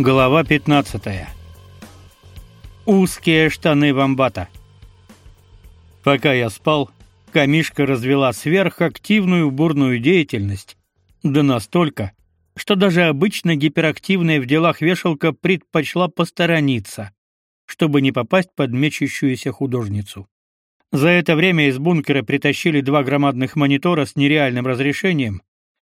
Глава 15. Узкие штаны вамбата. Пока я спал, камишка развела сверхактивную бурную деятельность, да настолько, что даже обычно гиперактивная в делах вешалка предпочла посторониться, чтобы не попасть под мечущуюся художницу. За это время из бункера притащили два громадных монитора с нереальным разрешением,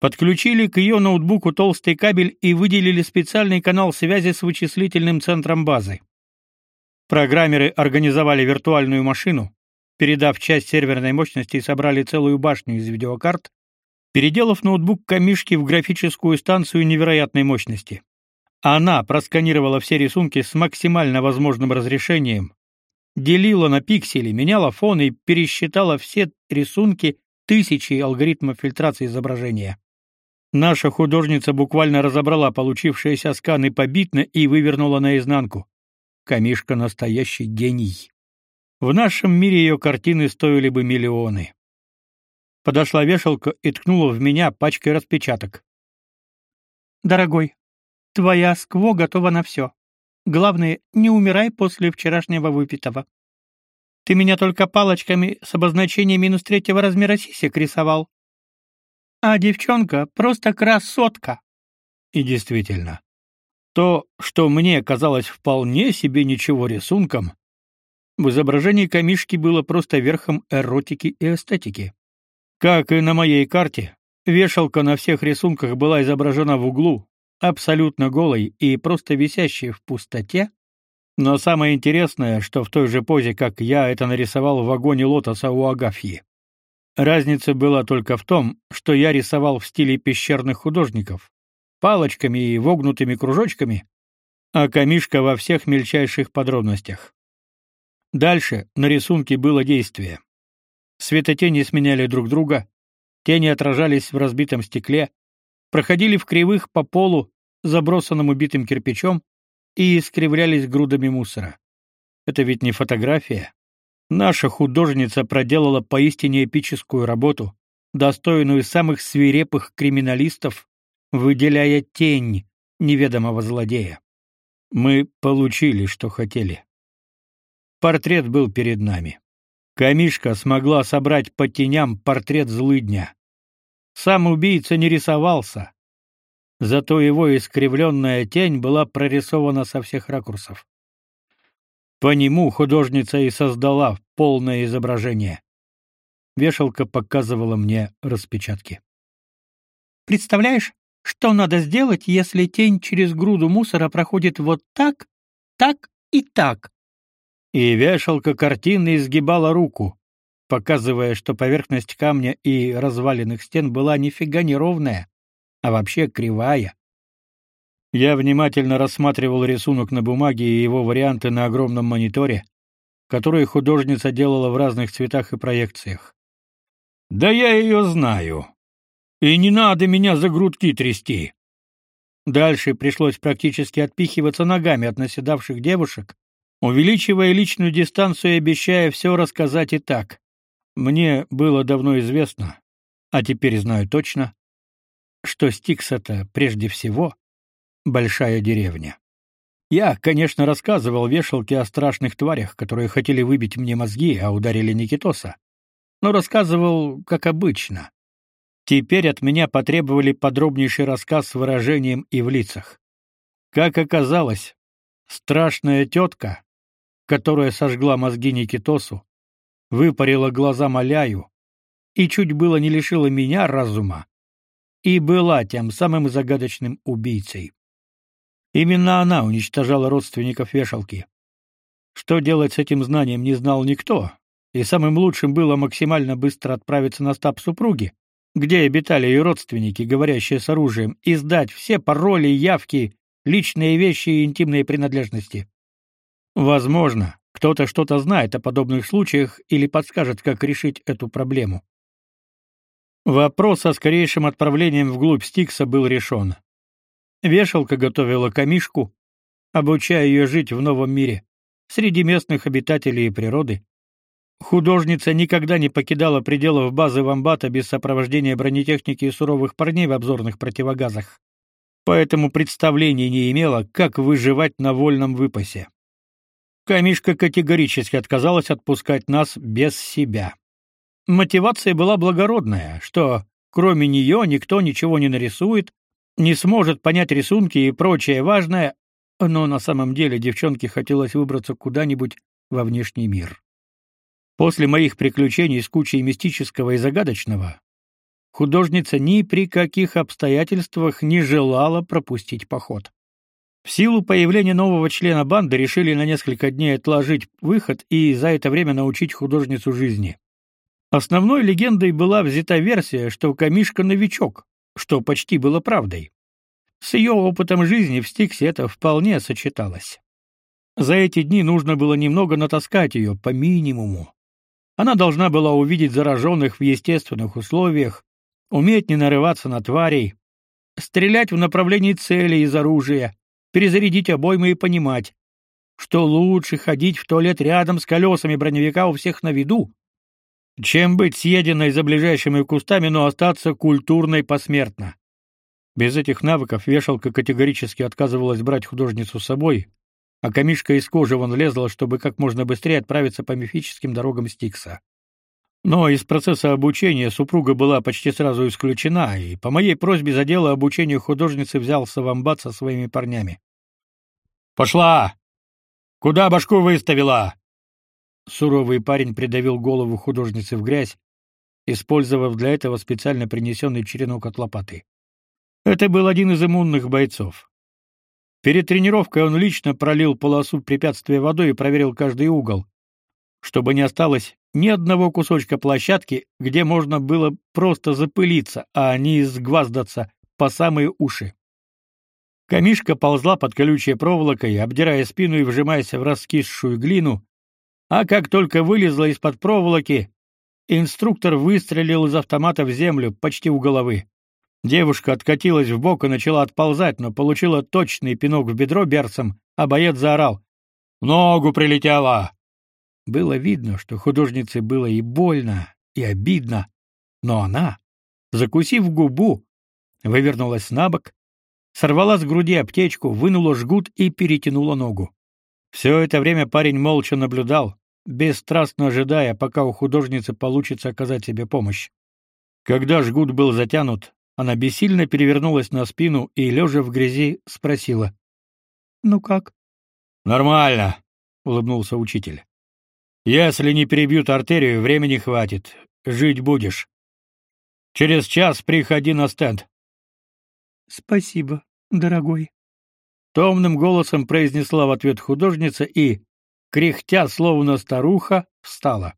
подключили к ее ноутбуку толстый кабель и выделили специальный канал связи с вычислительным центром базы. Программеры организовали виртуальную машину, передав часть серверной мощности и собрали целую башню из видеокарт, переделав ноутбук Камишки в графическую станцию невероятной мощности. Она просканировала все рисунки с максимально возможным разрешением, делила на пиксели, меняла фон и пересчитала все рисунки тысячи алгоритмов фильтрации изображения. Наша художница буквально разобрала получившиеся сканы побитно и вывернула наизнанку. Камишка настоящий гений. В нашем мире ее картины стоили бы миллионы. Подошла вешалка и ткнула в меня пачкой распечаток. Дорогой, твоя скво готова на все. Главное, не умирай после вчерашнего выпитого. Ты меня только палочками с обозначением минус третьего размера сисек рисовал. А девчонка просто красотка. И действительно, то, что мне казалось вполне себе ничего рисунком, в изображении камишки было просто верхом эротики и эстетики. Как и на моей карте, вешалка на всех рисунках была изображена в углу, абсолютно голой и просто висящей в пустоте. Но самое интересное, что в той же позе, как я это нарисовал в вагоне лотоса у Агафьи. Разница была только в том, что я рисовал в стиле пещерных художников, палочками и вогнутыми кружочками, а камишка во всех мельчайших подробностях. Дальше на рисунке было действие. Светотени сменяли друг друга, тени отражались в разбитом стекле, проходили в кривых по полу, забросанному битым кирпичом, и искривлялись грудами мусора. Это ведь не фотография. Наша художница проделала поистине эпическую работу, достойную самых свирепых криминалистов, выделяя тень неведомого злодея. Мы получили, что хотели. Портрет был перед нами. Камишка смогла собрать по теням портрет злыдня. Сам убийца не рисовался, зато его искривленная тень была прорисована со всех ракурсов. По нему художница и создала полное изображение. Вешалка показывала мне распечатки. Представляешь, что надо сделать, если тень через груду мусора проходит вот так, так и так? и вешалка картины изгибала руку, показывая, что поверхность камня и разваленных стен была нифига не ровная, а вообще кривая. Я внимательно рассматривал рисунок на бумаге и его варианты на огромном мониторе, которые художница делала в разных цветах и проекциях. Да я ее знаю. И не надо меня за грудки трясти. Дальше пришлось практически отпихиваться ногами от наседавших девушек, увеличивая личную дистанцию и обещая все рассказать и так. Мне было давно известно, а теперь знаю точно, что Стикс это прежде всего большая деревня. Я, конечно, рассказывал вешалке о страшных тварях, которые хотели выбить мне мозги, а ударили Никитоса. Но рассказывал, как обычно. Теперь от меня потребовали подробнейший рассказ с выражением и в лицах. Как оказалось, страшная тетка, которая сожгла мозги Никитосу, выпарила глаза Маляю и чуть было не лишила меня разума, и была тем самым загадочным убийцей. Именно она уничтожала родственников вешалки. Что делать с этим знанием не знал никто, и самым лучшим было максимально быстро отправиться на стаб супруги, где обитали ее родственники, говорящие с оружием, и сдать все пароли, явки, личные вещи и интимные принадлежности. Возможно, кто-то что-то знает о подобных случаях или подскажет, как решить эту проблему. Вопрос о скорейшем отправлении вглубь Стикса был решен. Вешалка готовила камишку, обучая ее жить в новом мире, среди местных обитателей и природы. Художница никогда не покидала пределов базы Вамбата без сопровождения бронетехники и суровых парней в обзорных противогазах. поэтому представления не имела, как выживать на вольном выпасе. Камишка категорически отказалась отпускать нас без себя. Мотивация была благородная, что кроме нее никто ничего не нарисует, не сможет понять рисунки и прочее важное, но на самом деле девчонке хотелось выбраться куда-нибудь во внешний мир. После моих приключений с кучей мистического и загадочного, художница ни при каких обстоятельствах не желала пропустить поход. В силу появления нового члена банды решили на несколько дней отложить выход и за это время научить художницу жизни. Основной легендой была взята версия, что Камишка новичок, что почти было правдой. С ее опытом жизни в Стиксе это вполне сочеталось. За эти дни нужно было немного натаскать ее по минимуму. Она должна была увидеть зараженных в естественных условиях, уметь не нарываться на тварей, стрелять в направлении цели из оружия, перезарядить обоймы и понимать, что лучше ходить в туалет рядом с колесами броневика у всех на виду, чем быть съеденной за ближайшими кустами, но остаться культурной посмертно. Без этих навыков вешалка категорически отказывалась брать художницу с собой, а камишка из кожи вон лезла, чтобы как можно быстрее отправиться по мифическим дорогам Стикса. Но из процесса обучения супруга была почти сразу исключена, и по моей просьбе за дело обучения художницы взялся вамбат со своими парнями. «Пошла! Куда башку выставила?» Суровый парень придавил голову художницы в грязь, использовав для этого специально принесенный черенок от лопаты. Это был один из иммунных бойцов. Перед тренировкой он лично пролил полосу препятствия водой и проверил каждый угол, чтобы не осталось ни одного кусочка площадки, где можно было просто запылиться, а не сгваздаться по самые уши. Камишка ползла под колючей проволокой, обдирая спину и вжимаясь в раскисшую глину, а как только вылезла из-под проволоки, инструктор выстрелил из автомата в землю почти у головы. Девушка откатилась в бок и начала отползать, но получила точный пинок в бедро берцем, а боец заорал: "Ногу прилетела!" Было видно, что художнице было и больно, и обидно, но она, закусив губу, вывернулась на бок, сорвала с груди аптечку, вынула жгут и перетянула ногу. Все это время парень молча наблюдал, бесстрастно ожидая, пока у художницы получится оказать себе помощь. Когда жгут был затянут, она бессильно перевернулась на спину и, лежа в грязи, спросила. «Ну как?» «Нормально», — улыбнулся учитель. «Если не перебьют артерию, времени хватит. Жить будешь. Через час приходи на стенд». «Спасибо, дорогой», томным голосом произнесла в ответ художница и, кряхтя словно старуха, встала.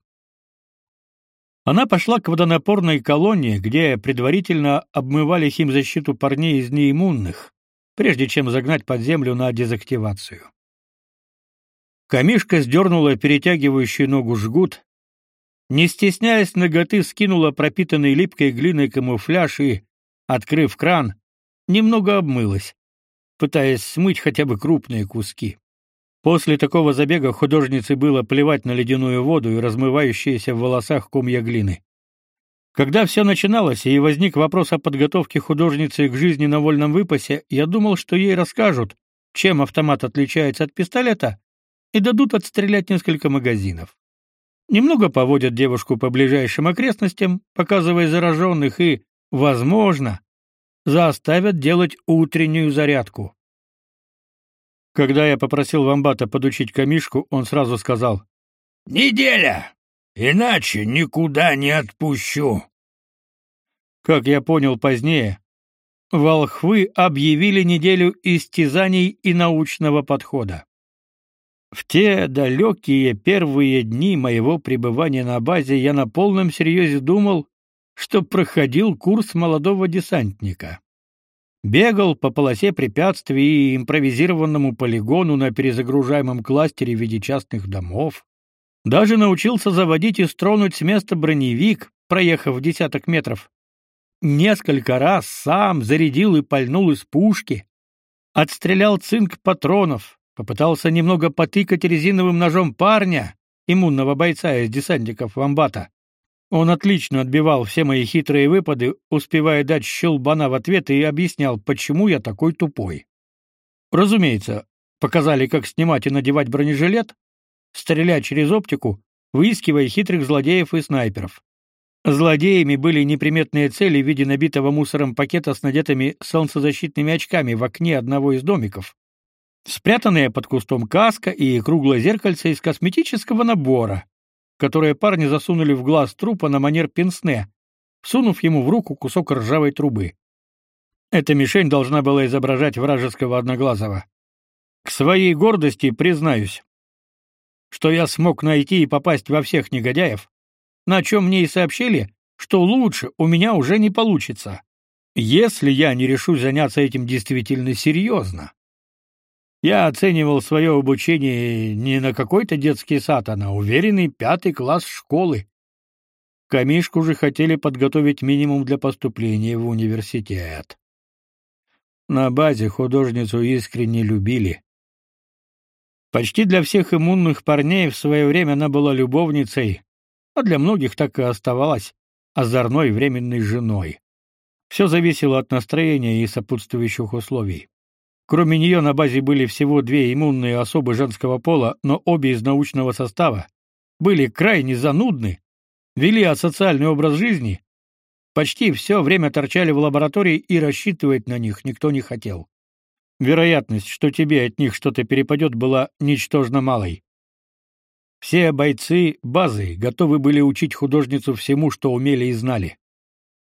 Она пошла к водонапорной колонне, где предварительно обмывали химзащиту парней из неиммунных, прежде чем загнать под землю на дезактивацию. Камишка сдернула перетягивающую ногу жгут, не стесняясь ноготы, скинула пропитанный липкой глиной камуфляж и, открыв кран, немного обмылась пытаясь смыть хотя бы крупные куски. После такого забега художнице было плевать на ледяную воду и размывающиеся в волосах комья глины. Когда все начиналось и возник вопрос о подготовке художницы к жизни на вольном выпасе, я думал, что ей расскажут, чем автомат отличается от пистолета, и дадут отстрелять несколько магазинов. Немного поводят девушку по ближайшим окрестностям, показывая зараженных и, возможно, заставят делать утреннюю зарядку. Когда я попросил Вамбата подучить камишку, он сразу сказал: "Неделя, иначе никуда не отпущу". Как я понял позднее, волхвы объявили неделю истязаний и научного подхода. В те далекие первые дни моего пребывания на базе я на полном серьезе думал, что проходил курс молодого десантника. Бегал по полосе препятствий и импровизированному полигону на перезагружаемом кластере в виде частных домов. Даже научился заводить и стронуть с места броневик, проехав десяток метров. Несколько раз сам зарядил и пальнул из пушки. Отстрелял цинк патронов, попытался немного потыкать резиновым ножом парня, иммунного бойца из десантников Вамбата. Он отлично отбивал все мои хитрые выпады, успевая дать щелбана в ответ и объяснял, почему я такой тупой. Разумеется, показали, как снимать и надевать бронежилет, стрелять через оптику, выискивая хитрых злодеев и снайперов. Злодеями были неприметные цели в виде набитого мусором пакета с надетыми солнцезащитными очками в окне одного из домиков. Спрятанные под кустом каска и круглое зеркальце из косметического набора, которое парни засунули в глаз трупа на манер пенсне, всунув ему в руку кусок ржавой трубы. Эта мишень должна была изображать вражеского одноглазого. К своей гордости признаюсь, что я смог найти и попасть во всех негодяев, на чем мне и сообщили, что лучше у меня уже не получится, если я не решусь заняться этим действительно серьезно. Я оценивал свое обучение не на какой-то детский сад, а на уверенный пятый класс школы. Камишку же хотели подготовить минимум для поступления в университет. На базе художницу искренне любили. Почти для всех иммунных парней в свое время она была любовницей, а для многих так и оставалась озорной временной женой. Все зависело от настроения и сопутствующих условий. Кроме нее на базе были всего две иммунные особы женского пола, но обе из научного состава, были крайне занудны, вели асоциальный образ жизни, почти все время торчали в лаборатории и рассчитывать на них никто не хотел. Вероятность, что тебе от них что-то перепадет, была ничтожно малой. Все бойцы базы готовы были учить художницу всему, что умели и знали.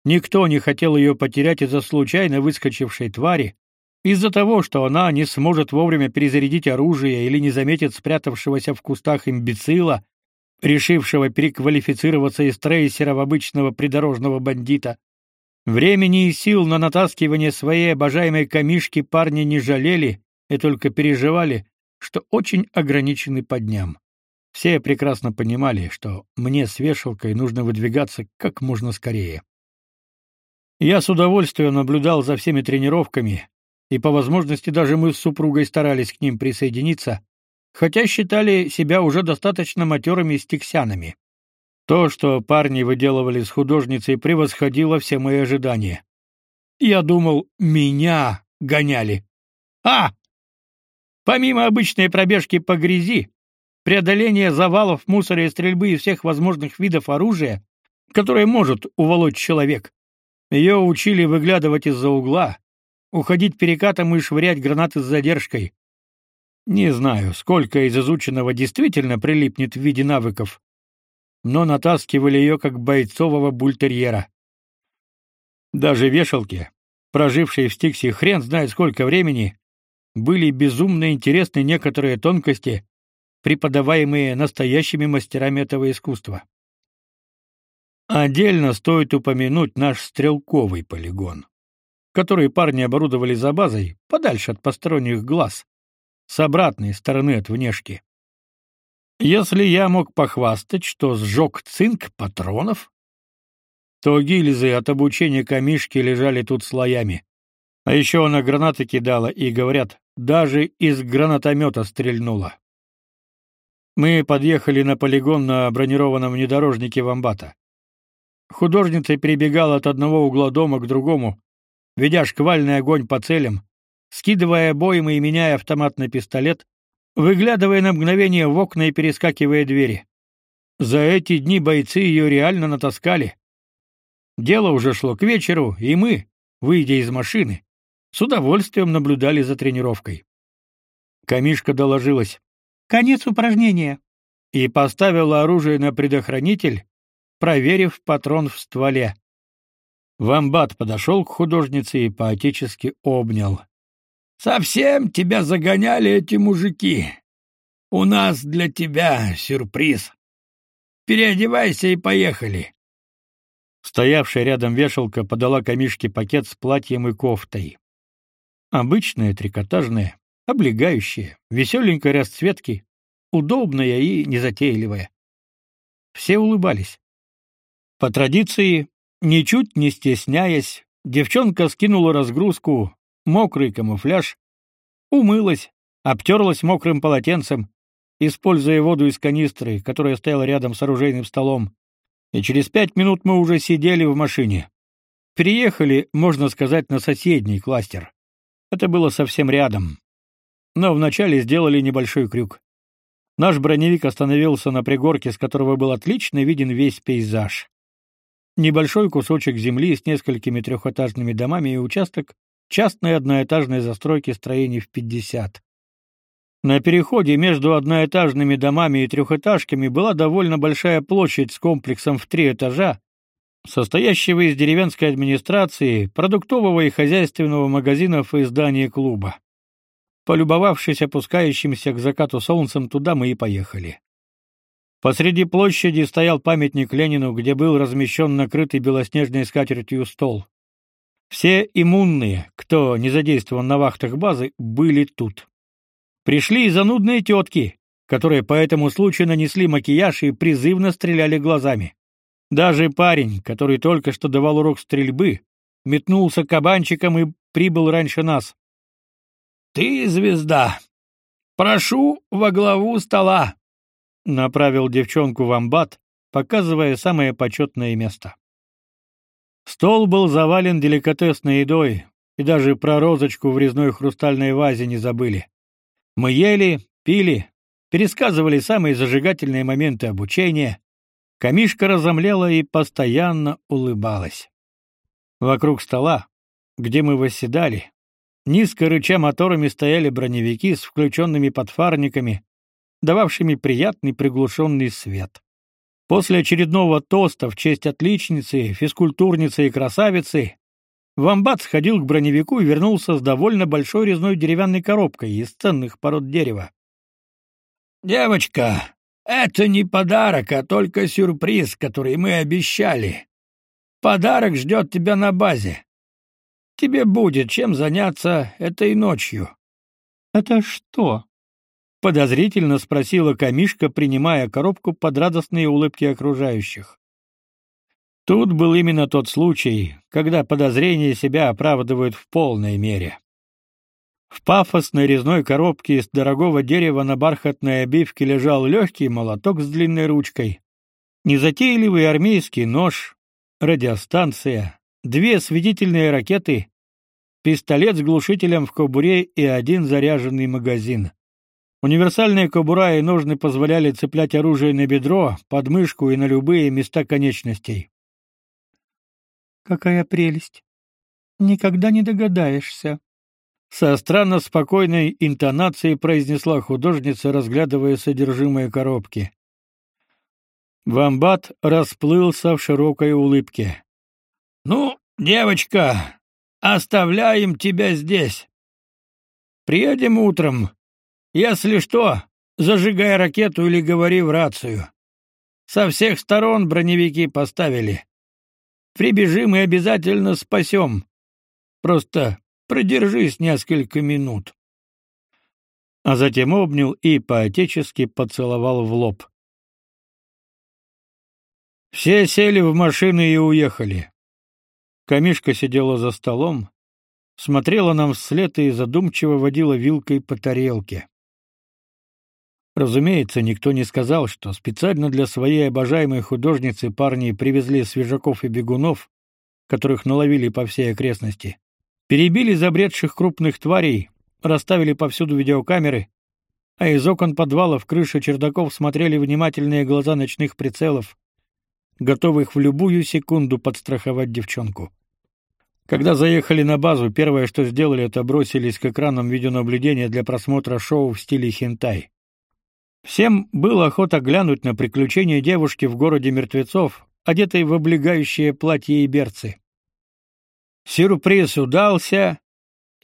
Никто не хотел ее потерять из-за случайно выскочившей твари, из-за того, что она не сможет вовремя перезарядить оружие или не заметит спрятавшегося в кустах имбецила, решившего переквалифицироваться из трейсера в обычного придорожного бандита. Времени и сил на натаскивание своей обожаемой камишки парни не жалели и только переживали, что очень ограничены по дням. Все прекрасно понимали, что мне с вешалкой нужно выдвигаться как можно скорее. Я с удовольствием наблюдал за всеми тренировками, и по возможности даже мы с супругой старались к ним присоединиться, хотя считали себя уже достаточно матерыми стиксянами. То, что парни выделывали с художницей, превосходило все мои ожидания. Я думал, меня гоняли. А! Помимо обычной пробежки по грязи, преодоления завалов, мусора и стрельбы из всех возможных видов оружия, которое может уволочь человек, ее учили выглядывать из-за угла, уходить перекатом и швырять гранаты с задержкой. Не знаю, сколько из изученного действительно прилипнет в виде навыков, но натаскивали ее как бойцового бультерьера. Даже вешалки, прожившие в Стиксе хрен знает сколько времени, были безумно интересны некоторые тонкости, преподаваемые настоящими мастерами этого искусства. Отдельно стоит упомянуть наш стрелковый полигон которые парни оборудовали за базой, подальше от посторонних глаз, с обратной стороны от внешки. Если я мог похвастать, что сжег цинк патронов, то гильзы от обучения камишки лежали тут слоями. А еще она гранаты кидала и, говорят, даже из гранатомета стрельнула. Мы подъехали на полигон на бронированном внедорожнике Вамбата. Художница перебегала от одного угла дома к другому, ведя шквальный огонь по целям, скидывая обоймы и меняя автомат на пистолет, выглядывая на мгновение в окна и перескакивая двери. За эти дни бойцы ее реально натаскали. Дело уже шло к вечеру, и мы, выйдя из машины, с удовольствием наблюдали за тренировкой. Камишка доложилась. «Конец упражнения!» и поставила оружие на предохранитель, проверив патрон в стволе. Вамбат подошел к художнице и поотечески обнял. Совсем тебя загоняли эти мужики. У нас для тебя сюрприз. Переодевайся и поехали. Стоявшая рядом вешалка подала камишке пакет с платьем и кофтой. Обычная трикотажная, облегающая, веселенькой расцветки, удобная и незатейливая. Все улыбались. По традиции Ничуть не стесняясь, девчонка скинула разгрузку, мокрый камуфляж, умылась, обтерлась мокрым полотенцем, используя воду из канистры, которая стояла рядом с оружейным столом, И через пять минут мы уже сидели в машине. Переехали, можно сказать, на соседний кластер. Это было совсем рядом. Но вначале сделали небольшой крюк. Наш броневик остановился на пригорке, с которого был отлично виден весь пейзаж. Небольшой кусочек земли с несколькими трехэтажными домами и участок частной одноэтажной застройки строений в 50. На переходе между одноэтажными домами и трехэтажками была довольно большая площадь с комплексом в три этажа, состоящего из деревенской администрации, продуктового и хозяйственного магазинов и здания клуба. Полюбовавшись опускающимся к закату солнцем, туда мы и поехали. Посреди площади стоял памятник Ленину, где был размещен накрытый белоснежной скатертью стол. Все иммунные, кто не задействован на вахтах базы, были тут. Пришли и занудные тетки, которые по этому случаю нанесли макияж и призывно стреляли глазами. Даже парень, который только что давал урок стрельбы, метнулся кабанчиком и прибыл раньше нас. Ты звезда. Прошу во главу стола, направил девчонку в амбат, показывая самое почетное место. Стол был завален деликатесной едой, и даже про розочку в резной хрустальной вазе не забыли. Мы ели, пили, пересказывали самые зажигательные моменты обучения. Камишка разомлела и постоянно улыбалась. Вокруг стола, где мы восседали, низко рыча моторами стояли броневики с включенными подфарниками, дававшими приятный приглушенный свет. После очередного тоста в честь отличницы, физкультурницы и красавицы Вамбат сходил к броневику и вернулся с довольно большой резной деревянной коробкой из ценных пород дерева. «Девочка, это не подарок, а только сюрприз, который мы обещали. Подарок ждет тебя на базе. Тебе будет чем заняться этой ночью». «Это что?» — подозрительно спросила Камишка, принимая коробку под радостные улыбки окружающих. Тут был именно тот случай, когда подозрения себя оправдывают в полной мере. В пафосной резной коробке из дорогого дерева на бархатной обивке лежал легкий молоток с длинной ручкой, незатейливый армейский нож, радиостанция, две свидетельные ракеты, пистолет с глушителем в кобуре и один заряженный магазин. Универсальные кобура и ножны позволяли цеплять оружие на бедро, подмышку и на любые места конечностей. Какая прелесть! Никогда не догадаешься. Со странно спокойной интонацией произнесла художница, разглядывая содержимое коробки. Вамбат расплылся в широкой улыбке. Ну, девочка, оставляем тебя здесь. Приедем утром. Если что, зажигай ракету или говори в рацию. Со всех сторон броневики поставили. Прибежим и обязательно спасем. Просто продержись несколько минут. А затем обнял и поотечески поцеловал в лоб. Все сели в машины и уехали. Камишка сидела за столом, смотрела нам вслед и задумчиво водила вилкой по тарелке. Разумеется, никто не сказал, что специально для своей обожаемой художницы парни привезли свежаков и бегунов, которых наловили по всей окрестности. Перебили забредших крупных тварей, расставили повсюду видеокамеры, а из окон подвалов, крыши чердаков смотрели внимательные глаза ночных прицелов, готовых в любую секунду подстраховать девчонку. Когда заехали на базу, первое, что сделали, это бросились к экранам видеонаблюдения для просмотра шоу в стиле хентай. Всем было охота глянуть на приключения девушки в городе мертвецов, одетой в облегающее платье и берцы. Сюрприз удался,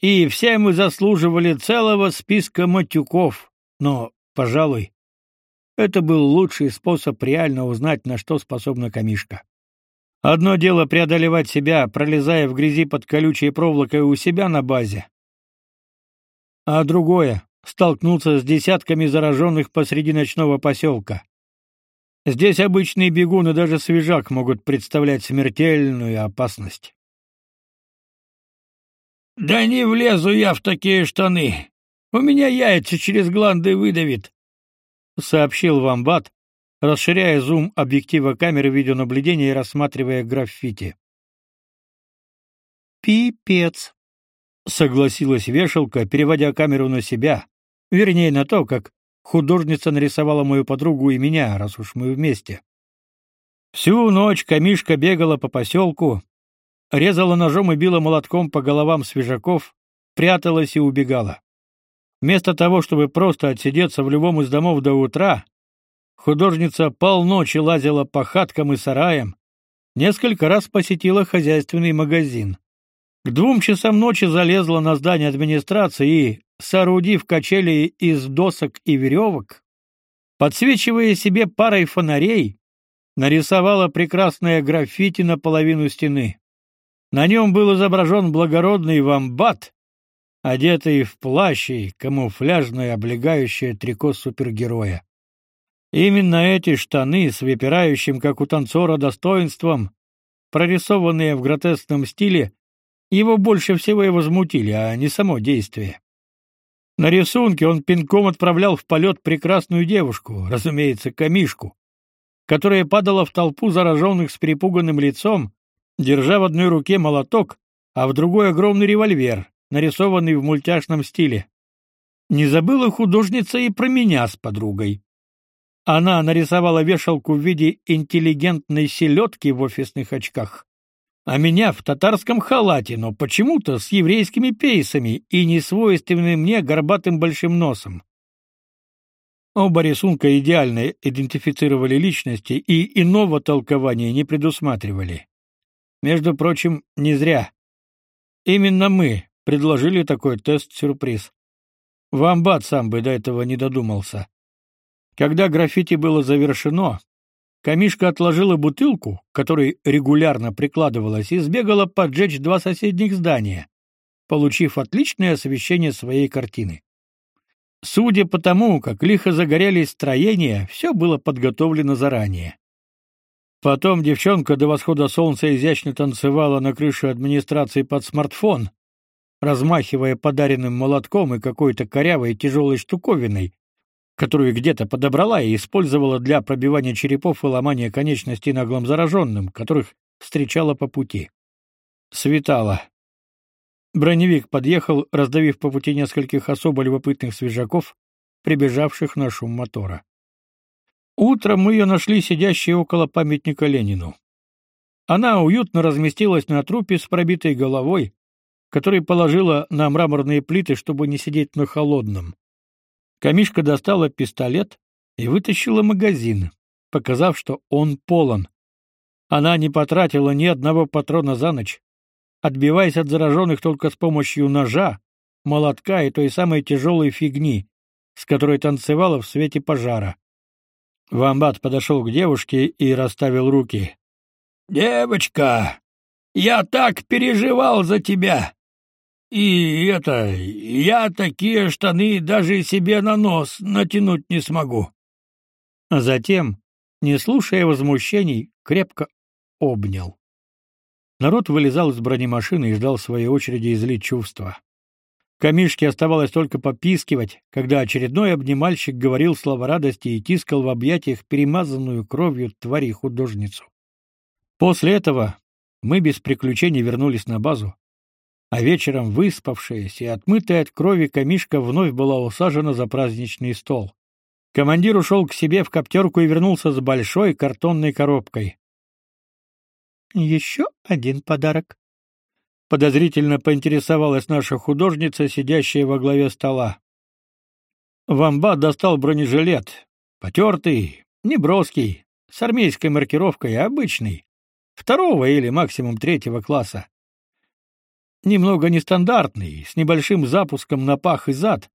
и все мы заслуживали целого списка матюков, но, пожалуй, это был лучший способ реально узнать, на что способна камишка. Одно дело преодолевать себя, пролезая в грязи под колючей проволокой у себя на базе, а другое столкнуться с десятками зараженных посреди ночного поселка. Здесь обычные бегуны даже свежак могут представлять смертельную опасность. Да не влезу я в такие штаны. У меня яйца через гланды выдавит, сообщил Вамбат, расширяя зум объектива камеры видеонаблюдения и рассматривая граффити. «Пипец», — согласилась вешалка, переводя камеру на себя, вернее, на то, как художница нарисовала мою подругу и меня, раз уж мы вместе. Всю ночь камишка бегала по поселку, резала ножом и била молотком по головам свежаков, пряталась и убегала. Вместо того, чтобы просто отсидеться в любом из домов до утра, художница полночи лазила по хаткам и сараям, несколько раз посетила хозяйственный магазин. К двум часам ночи залезла на здание администрации и, соорудив качели из досок и веревок, подсвечивая себе парой фонарей, нарисовала прекрасное граффити на половину стены. На нем был изображен благородный вамбат, одетый в плащ и камуфляжное облегающее трико супергероя. Именно эти штаны с выпирающим, как у танцора, достоинством, прорисованные в гротескном стиле, его больше всего и возмутили, а не само действие. На рисунке он пинком отправлял в полет прекрасную девушку, разумеется, камишку, которая падала в толпу зараженных с перепуганным лицом, держа в одной руке молоток, а в другой огромный револьвер, нарисованный в мультяшном стиле. Не забыла художница и про меня с подругой. Она нарисовала вешалку в виде интеллигентной селедки в офисных очках, а меня в татарском халате, но почему-то с еврейскими пейсами и несвойственным мне горбатым большим носом. Оба рисунка идеально идентифицировали личности и иного толкования не предусматривали. Между прочим, не зря. Именно мы предложили такой тест-сюрприз. Вамбат сам бы до этого не додумался. Когда граффити было завершено, Камишка отложила бутылку, которой регулярно прикладывалась, и сбегала поджечь два соседних здания, получив отличное освещение своей картины. Судя по тому, как лихо загорелись строения, все было подготовлено заранее. Потом девчонка до восхода солнца изящно танцевала на крыше администрации под смартфон, размахивая подаренным молотком и какой-то корявой тяжелой штуковиной, которую где-то подобрала и использовала для пробивания черепов и ломания конечностей наглым зараженным, которых встречала по пути. Светало. Броневик подъехал, раздавив по пути нескольких особо любопытных свежаков, прибежавших на шум мотора. Утром мы ее нашли сидящей около памятника Ленину. Она уютно разместилась на трупе с пробитой головой, который положила на мраморные плиты, чтобы не сидеть на холодном. Камишка достала пистолет и вытащила магазин, показав, что он полон. Она не потратила ни одного патрона за ночь, отбиваясь от зараженных только с помощью ножа, молотка и той самой тяжелой фигни, с которой танцевала в свете пожара. Вамбат подошел к девушке и расставил руки. «Девочка, я так переживал за тебя! И это, я такие штаны даже себе на нос натянуть не смогу!» А затем, не слушая возмущений, крепко обнял. Народ вылезал из бронемашины и ждал своей очереди излить чувства. Камишке оставалось только попискивать, когда очередной обнимальщик говорил слова радости и тискал в объятиях перемазанную кровью твари художницу. После этого мы без приключений вернулись на базу, а вечером выспавшаяся и отмытая от крови камишка вновь была усажена за праздничный стол. Командир ушел к себе в коптерку и вернулся с большой картонной коробкой. «Еще один подарок», подозрительно поинтересовалась наша художница, сидящая во главе стола. Вамба достал бронежилет, потертый, неброский, с армейской маркировкой, обычный, второго или максимум третьего класса. Немного нестандартный, с небольшим запуском на пах и зад,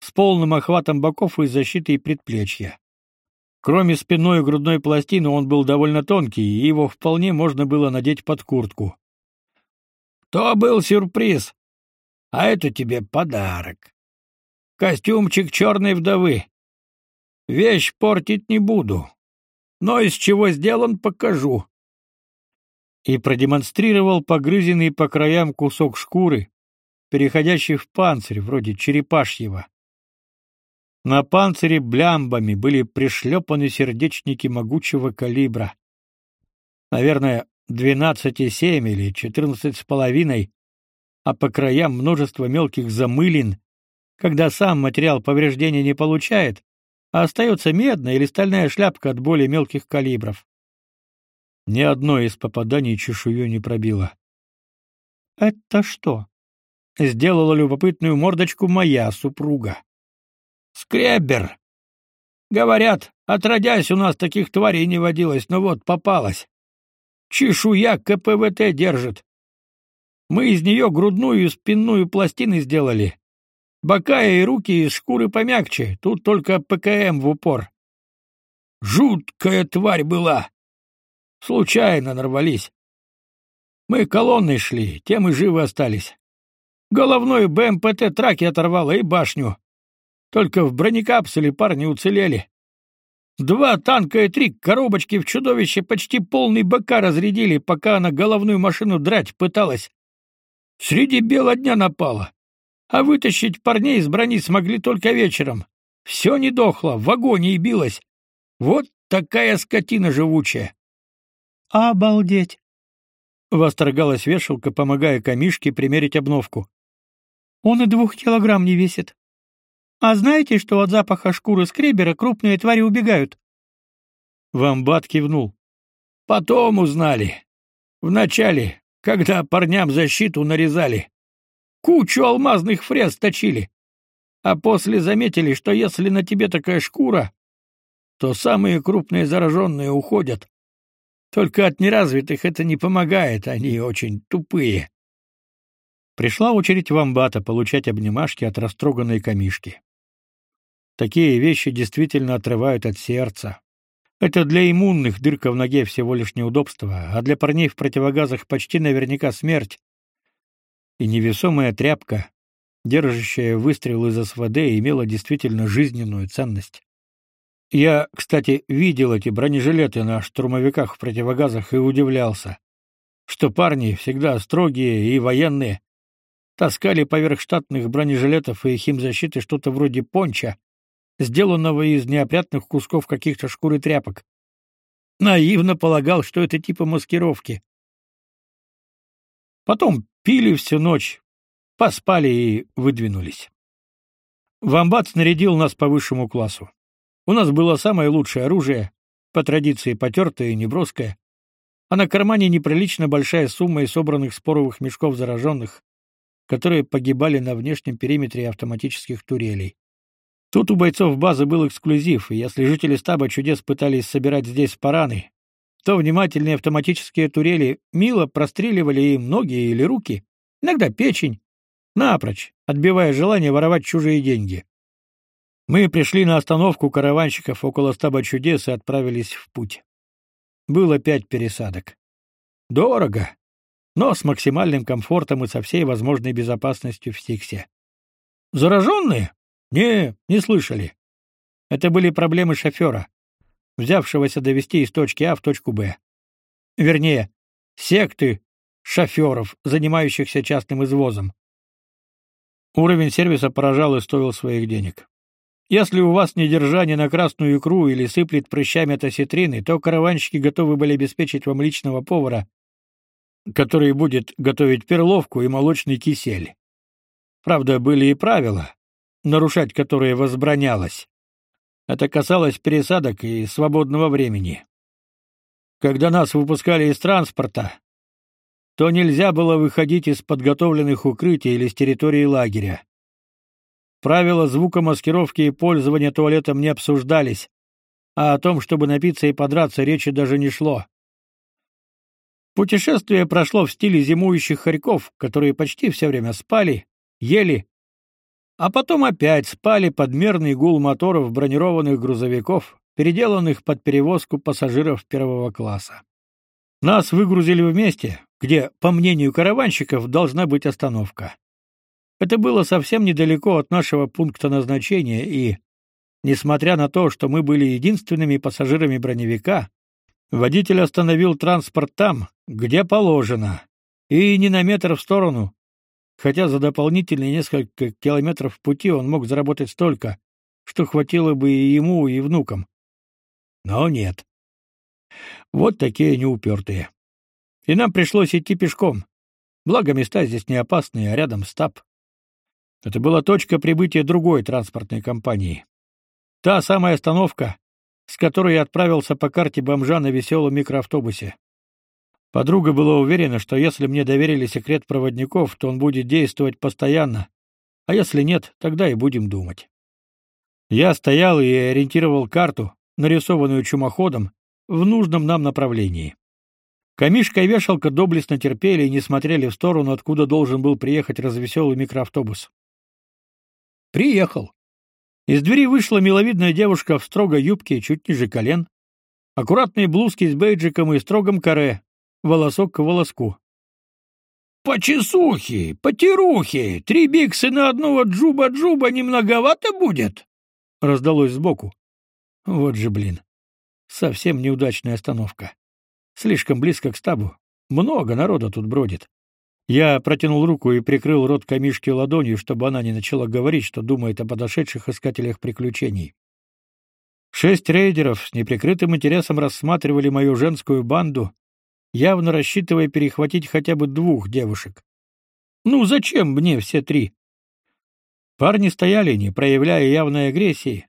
с полным охватом боков и защитой предплечья. Кроме спинной и грудной пластины он был довольно тонкий, и его вполне можно было надеть под куртку. То был сюрприз. А это тебе подарок. Костюмчик черной вдовы. Вещь портить не буду. Но из чего сделан, покажу. И продемонстрировал погрызенный по краям кусок шкуры, переходящий в панцирь, вроде черепашьего. На панцире блямбами были пришлепаны сердечники могучего калибра. Наверное, 12,7 или 14,5, а по краям множество мелких замылин, когда сам материал повреждения не получает, а остается медная или стальная шляпка от более мелких калибров. Ни одно из попаданий чешую не пробило. Это что? Сделала любопытную мордочку моя супруга. Скреббер. Говорят, отродясь у нас таких тварей не водилось, но вот попалась. Чешуя КПВТ держит. Мы из нее грудную и спинную пластины сделали. Бока и руки из шкуры помягче, тут только ПКМ в упор. Жуткая тварь была. Случайно нарвались. Мы колонной шли, тем и живы остались. Головной БМПТ траки оторвало и башню. Только в бронекапсуле парни уцелели. Два танка и три коробочки в чудовище почти полный БК разрядили, пока она головную машину драть пыталась. Среди бела дня напала. А вытащить парней из брони смогли только вечером. Все не дохло, в вагоне и билось. Вот такая скотина живучая. Обалдеть! Восторгалась вешалка, помогая камишке примерить обновку. Он и двух килограмм не весит. А знаете, что от запаха шкуры скребера крупные твари убегают? Вамбат кивнул. Потом узнали. Вначале, когда парням защиту нарезали, кучу алмазных фрез точили. А после заметили, что если на тебе такая шкура, то самые крупные зараженные уходят. Только от неразвитых это не помогает, они очень тупые. Пришла очередь вамбата получать обнимашки от растроганной камишки. Такие вещи действительно отрывают от сердца. Это для иммунных дырка в ноге всего лишь неудобство, а для парней в противогазах почти наверняка смерть. И невесомая тряпка, держащая выстрел из СВД, имела действительно жизненную ценность. Я, кстати, видел эти бронежилеты на штурмовиках в противогазах и удивлялся, что парни всегда строгие и военные таскали поверх штатных бронежилетов и химзащиты что-то вроде понча, сделанного из неопрятных кусков каких-то шкур и тряпок. Наивно полагал, что это типа маскировки. Потом пили всю ночь, поспали и выдвинулись. Вамбат снарядил нас по высшему классу. У нас было самое лучшее оружие, по традиции потертое и неброское, а на кармане неприлично большая сумма из собранных споровых мешков зараженных, которые погибали на внешнем периметре автоматических турелей. Тут у бойцов базы был эксклюзив, и если жители стаба чудес пытались собирать здесь параны, то внимательные автоматические турели мило простреливали им ноги или руки, иногда печень, напрочь, отбивая желание воровать чужие деньги. Мы пришли на остановку караванщиков около стаба чудес и отправились в путь. Было пять пересадок. Дорого, но с максимальным комфортом и со всей возможной безопасностью в Стиксе. Зараженные? Не, не слышали. Это были проблемы шофера, взявшегося довести из точки А в точку Б. Вернее, секты шоферов, занимающихся частным извозом. Уровень сервиса поражал и стоил своих денег. Если у вас не держание на красную икру или сыплет прыщами от осетрины, то караванщики готовы были обеспечить вам личного повара, который будет готовить перловку и молочный кисель. Правда, были и правила, нарушать которые возбранялось. Это касалось пересадок и свободного времени. Когда нас выпускали из транспорта, то нельзя было выходить из подготовленных укрытий или с территории лагеря. Правила звукомаскировки и пользования туалетом не обсуждались, а о том, чтобы напиться и подраться, речи даже не шло. Путешествие прошло в стиле зимующих хорьков, которые почти все время спали, ели, а потом опять спали под мерный гул моторов бронированных грузовиков, переделанных под перевозку пассажиров первого класса. Нас выгрузили в месте, где, по мнению караванщиков, должна быть остановка. Это было совсем недалеко от нашего пункта назначения, и, несмотря на то, что мы были единственными пассажирами броневика, водитель остановил транспорт там, где положено, и не на метр в сторону, хотя за дополнительные несколько километров пути он мог заработать столько, что хватило бы и ему, и внукам. Но нет. Вот такие неупертые. И нам пришлось идти пешком. Благо места здесь не опасные, а рядом стаб. Это была точка прибытия другой транспортной компании. Та самая остановка, с которой я отправился по карте бомжа на веселом микроавтобусе. Подруга была уверена, что если мне доверили секрет проводников, то он будет действовать постоянно, а если нет, тогда и будем думать. Я стоял и ориентировал карту, нарисованную чумоходом, в нужном нам направлении. Камишка и вешалка доблестно терпели и не смотрели в сторону, откуда должен был приехать развеселый микроавтобус. Приехал. Из двери вышла миловидная девушка в строгой юбке, чуть ниже колен, аккуратные блузки с бейджиком и строгом каре, волосок к волоску. «Почесухи, потирухи, три биксы на одного джуба-джуба не многовато будет?» — раздалось сбоку. Вот же, блин. Совсем неудачная остановка. Слишком близко к стабу. Много народа тут бродит. Я протянул руку и прикрыл рот камишки ладонью, чтобы она не начала говорить, что думает о подошедших искателях приключений. Шесть рейдеров с неприкрытым интересом рассматривали мою женскую банду, явно рассчитывая перехватить хотя бы двух девушек. Ну зачем мне все три? Парни стояли, не проявляя явной агрессии,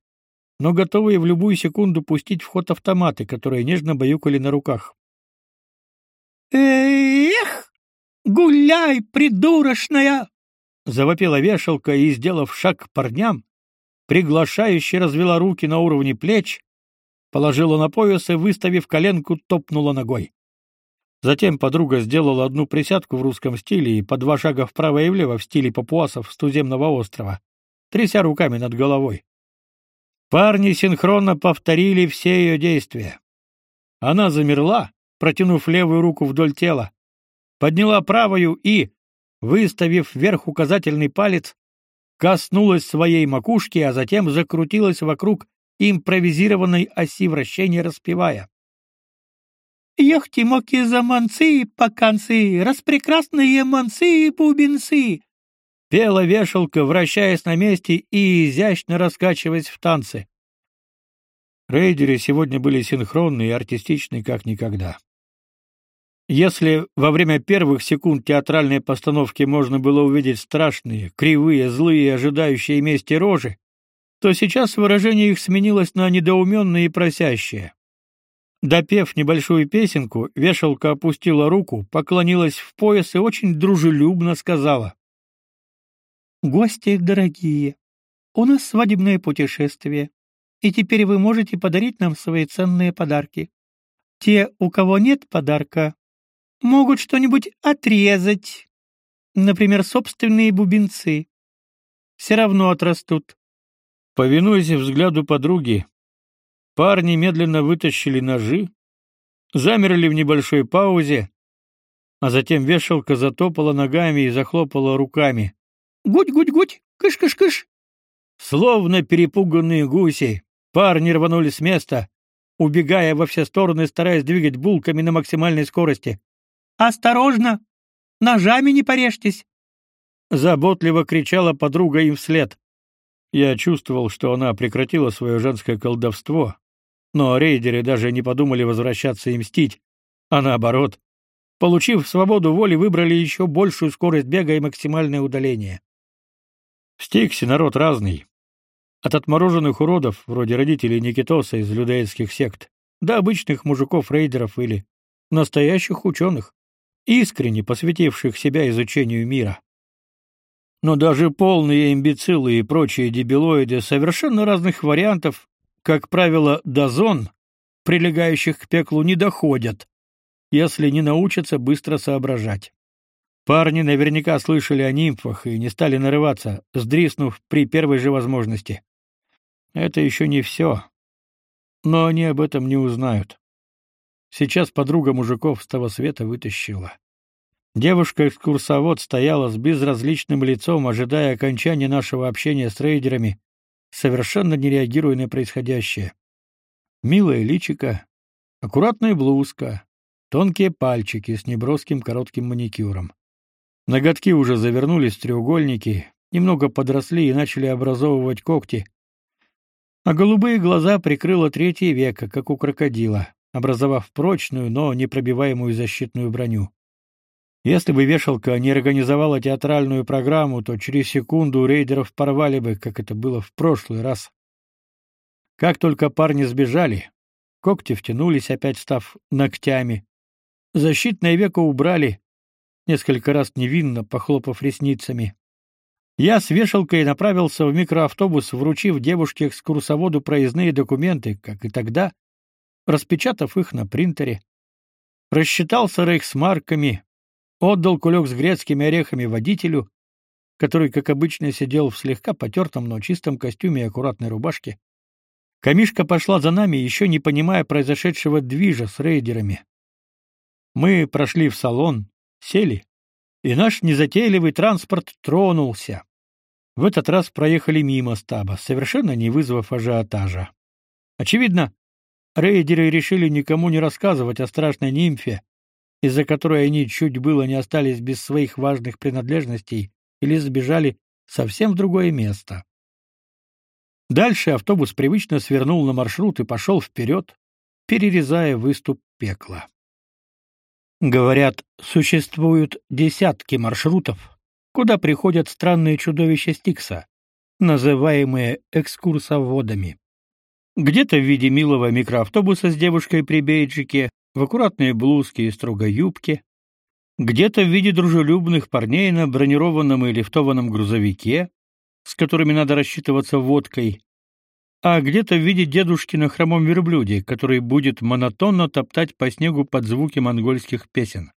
но готовые в любую секунду пустить в ход автоматы, которые нежно баюкали на руках. «Эх, гуляй, придурочная!» Завопила вешалка и, сделав шаг к парням, приглашающе развела руки на уровне плеч, положила на пояс и, выставив коленку, топнула ногой. Затем подруга сделала одну присядку в русском стиле и по два шага вправо и влево в стиле папуасов с туземного острова, тряся руками над головой. Парни синхронно повторили все ее действия. Она замерла, протянув левую руку вдоль тела, подняла правую и, выставив вверх указательный палец, коснулась своей макушки, а затем закрутилась вокруг импровизированной оси вращения, распевая. Ехти-моки за манцы, поканцы, распрекрасные манцы бубенцы. Пела вешалка, вращаясь на месте и изящно раскачиваясь в танце. Рейдеры сегодня были синхронны и артистичны как никогда. Если во время первых секунд театральной постановки можно было увидеть страшные, кривые, злые, ожидающие мести рожи, то сейчас выражение их сменилось на недоуменное и просящее. Допев небольшую песенку, вешалка опустила руку, поклонилась в пояс и очень дружелюбно сказала: "Гости дорогие, у нас свадебное путешествие, и теперь вы можете подарить нам свои ценные подарки. Те, у кого нет подарка, могут что-нибудь отрезать, например, собственные бубенцы. Все равно отрастут". Повинуясь взгляду подруги, Парни медленно вытащили ножи, замерли в небольшой паузе, а затем вешалка затопала ногами и захлопала руками. «Гудь-гудь-гудь! Кыш-кыш-кыш!» Словно перепуганные гуси, парни рванули с места, убегая во все стороны, стараясь двигать булками на максимальной скорости. «Осторожно! Ножами не порежьтесь!» Заботливо кричала подруга им вслед. Я чувствовал, что она прекратила свое женское колдовство, но рейдеры даже не подумали возвращаться и мстить, а наоборот, получив свободу воли, выбрали еще большую скорость бега и максимальное удаление. В Стиксе народ разный. От отмороженных уродов, вроде родителей Никитоса из людоедских сект, до обычных мужиков-рейдеров или настоящих ученых, искренне посвятивших себя изучению мира. Но даже полные имбецилы и прочие дебилоиды совершенно разных вариантов как правило, до зон, прилегающих к пеклу, не доходят, если не научатся быстро соображать. Парни наверняка слышали о нимфах и не стали нарываться, сдриснув при первой же возможности. Это еще не все. Но они об этом не узнают. Сейчас подруга мужиков с того света вытащила. Девушка-экскурсовод стояла с безразличным лицом, ожидая окончания нашего общения с рейдерами, совершенно не реагируя на происходящее. Милая личико, аккуратная блузка, тонкие пальчики с неброским коротким маникюром. Ноготки уже завернулись в треугольники, немного подросли и начали образовывать когти. а голубые глаза прикрыло третье веко, как у крокодила, образовав прочную, но непробиваемую защитную броню. Если бы вешалка не организовала театральную программу, то через секунду рейдеров порвали бы, как это было в прошлый раз. Как только парни сбежали, когти втянулись, опять став ногтями. Защитное веко убрали, несколько раз невинно похлопав ресницами. Я с вешалкой направился в микроавтобус, вручив девушке-экскурсоводу проездные документы, как и тогда, распечатав их на принтере. Рассчитался рейхсмарками, отдал кулек с грецкими орехами водителю, который, как обычно, сидел в слегка потертом, но чистом костюме и аккуратной рубашке. Камишка пошла за нами, еще не понимая произошедшего движа с рейдерами. Мы прошли в салон, сели, и наш незатейливый транспорт тронулся. В этот раз проехали мимо стаба, совершенно не вызвав ажиотажа. Очевидно, рейдеры решили никому не рассказывать о страшной нимфе, из-за которой они чуть было не остались без своих важных принадлежностей или сбежали совсем в другое место. Дальше автобус привычно свернул на маршрут и пошел вперед, перерезая выступ пекла. Говорят, существуют десятки маршрутов, куда приходят странные чудовища Стикса, называемые экскурсоводами. Где-то в виде милого микроавтобуса с девушкой при бейджике, в аккуратные блузки и строгой юбке, где-то в виде дружелюбных парней на бронированном и лифтованном грузовике, с которыми надо рассчитываться водкой, а где-то в виде дедушки на хромом верблюде, который будет монотонно топтать по снегу под звуки монгольских песен.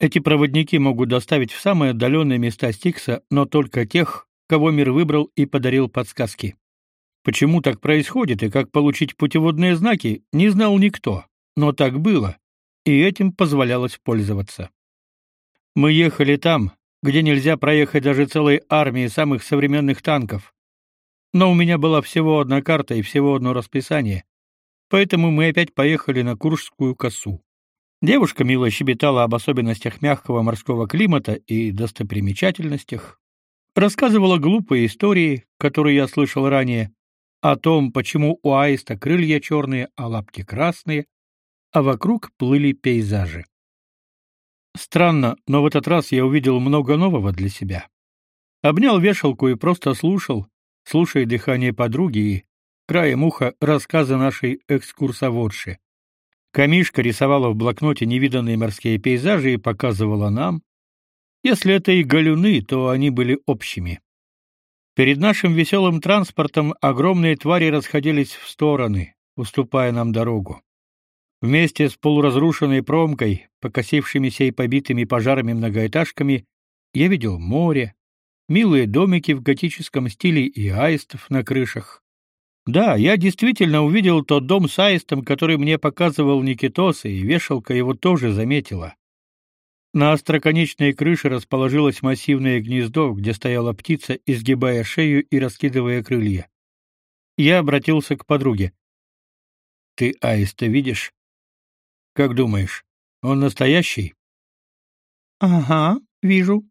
Эти проводники могут доставить в самые отдаленные места Стикса, но только тех, кого мир выбрал и подарил подсказки. Почему так происходит и как получить путеводные знаки, не знал никто, но так было, и этим позволялось пользоваться. Мы ехали там, где нельзя проехать даже целой армии самых современных танков. Но у меня была всего одна карта и всего одно расписание, поэтому мы опять поехали на Куршскую косу. Девушка мило щебетала об особенностях мягкого морского климата и достопримечательностях, рассказывала глупые истории, которые я слышал ранее, о том, почему у аиста крылья черные, а лапки красные, а вокруг плыли пейзажи. Странно, но в этот раз я увидел много нового для себя. Обнял вешалку и просто слушал, слушая дыхание подруги и краем уха рассказы нашей экскурсоводши. Камишка рисовала в блокноте невиданные морские пейзажи и показывала нам. Если это и галюны, то они были общими. Перед нашим веселым транспортом огромные твари расходились в стороны, уступая нам дорогу. Вместе с полуразрушенной промкой, покосившимися и побитыми пожарами многоэтажками, я видел море, милые домики в готическом стиле и аистов на крышах. Да, я действительно увидел тот дом с аистом, который мне показывал Никитос, и вешалка его тоже заметила. На остроконечной крыше расположилось массивное гнездо, где стояла птица, изгибая шею и раскидывая крылья. Я обратился к подруге. «Ты аиста видишь?» Как думаешь, он настоящий? Ага, вижу.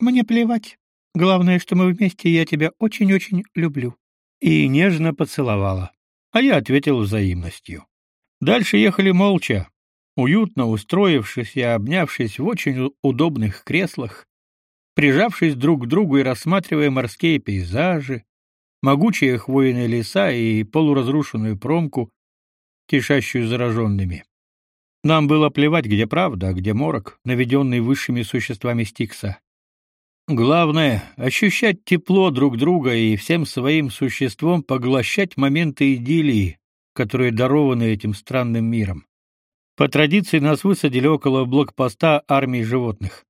Мне плевать. Главное, что мы вместе, и я тебя очень-очень люблю. И нежно поцеловала. А я ответил взаимностью. Дальше ехали молча, уютно устроившись и обнявшись в очень удобных креслах, прижавшись друг к другу и рассматривая морские пейзажи, могучие хвойные леса и полуразрушенную промку, кишащую зараженными. Нам было плевать, где правда, а где морок, наведенный высшими существами Стикса. Главное — ощущать тепло друг друга и всем своим существом поглощать моменты идиллии, которые дарованы этим странным миром. По традиции нас высадили около блокпоста армии животных.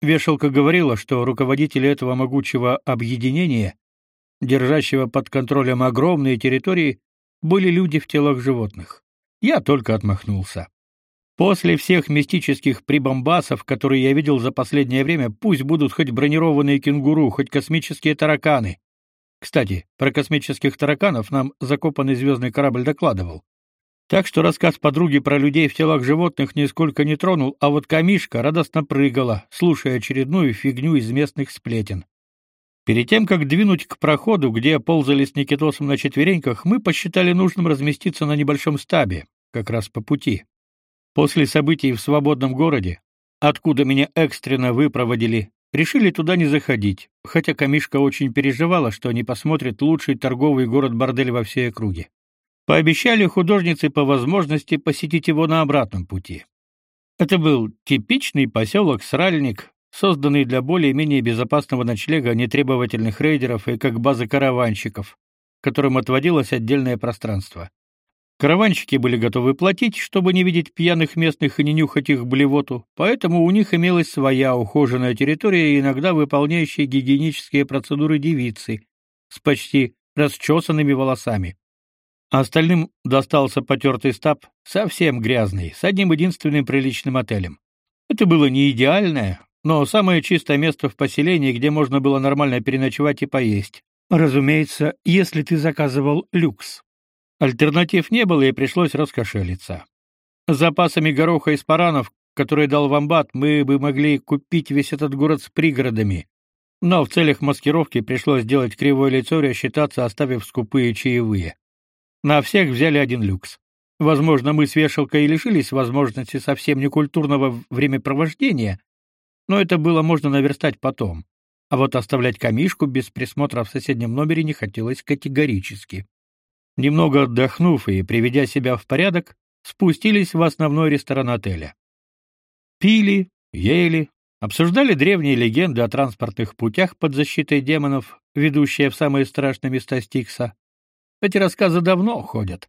Вешалка говорила, что руководители этого могучего объединения, держащего под контролем огромные территории, были люди в телах животных. Я только отмахнулся. После всех мистических прибамбасов, которые я видел за последнее время, пусть будут хоть бронированные кенгуру, хоть космические тараканы. Кстати, про космических тараканов нам закопанный звездный корабль докладывал. Так что рассказ подруги про людей в телах животных нисколько не тронул, а вот камишка радостно прыгала, слушая очередную фигню из местных сплетен. Перед тем, как двинуть к проходу, где ползали с Никитосом на четвереньках, мы посчитали нужным разместиться на небольшом стабе, как раз по пути. После событий в свободном городе, откуда меня экстренно выпроводили, решили туда не заходить, хотя Камишка очень переживала, что они посмотрят лучший торговый город-бордель во всей округе. Пообещали художнице по возможности посетить его на обратном пути. Это был типичный поселок Сральник, созданный для более-менее безопасного ночлега нетребовательных рейдеров и как база караванщиков, которым отводилось отдельное пространство. Караванщики были готовы платить, чтобы не видеть пьяных местных и не нюхать их блевоту, поэтому у них имелась своя ухоженная территория иногда выполняющие гигиенические процедуры девицы с почти расчесанными волосами. А остальным достался потертый стаб, совсем грязный, с одним единственным приличным отелем. Это было не идеальное, но самое чистое место в поселении, где можно было нормально переночевать и поесть. Разумеется, если ты заказывал люкс. Альтернатив не было, и пришлось раскошелиться. С запасами гороха из паранов, которые дал вамбат, мы бы могли купить весь этот город с пригородами. Но в целях маскировки пришлось сделать кривое лицо и рассчитаться, оставив скупые чаевые. На всех взяли один люкс. Возможно, мы с вешалкой и лишились возможности совсем некультурного времяпровождения, но это было можно наверстать потом. А вот оставлять камишку без присмотра в соседнем номере не хотелось категорически. Немного отдохнув и приведя себя в порядок, спустились в основной ресторан отеля. Пили, ели, обсуждали древние легенды о транспортных путях под защитой демонов, ведущие в самые страшные места Стикса. Эти рассказы давно ходят.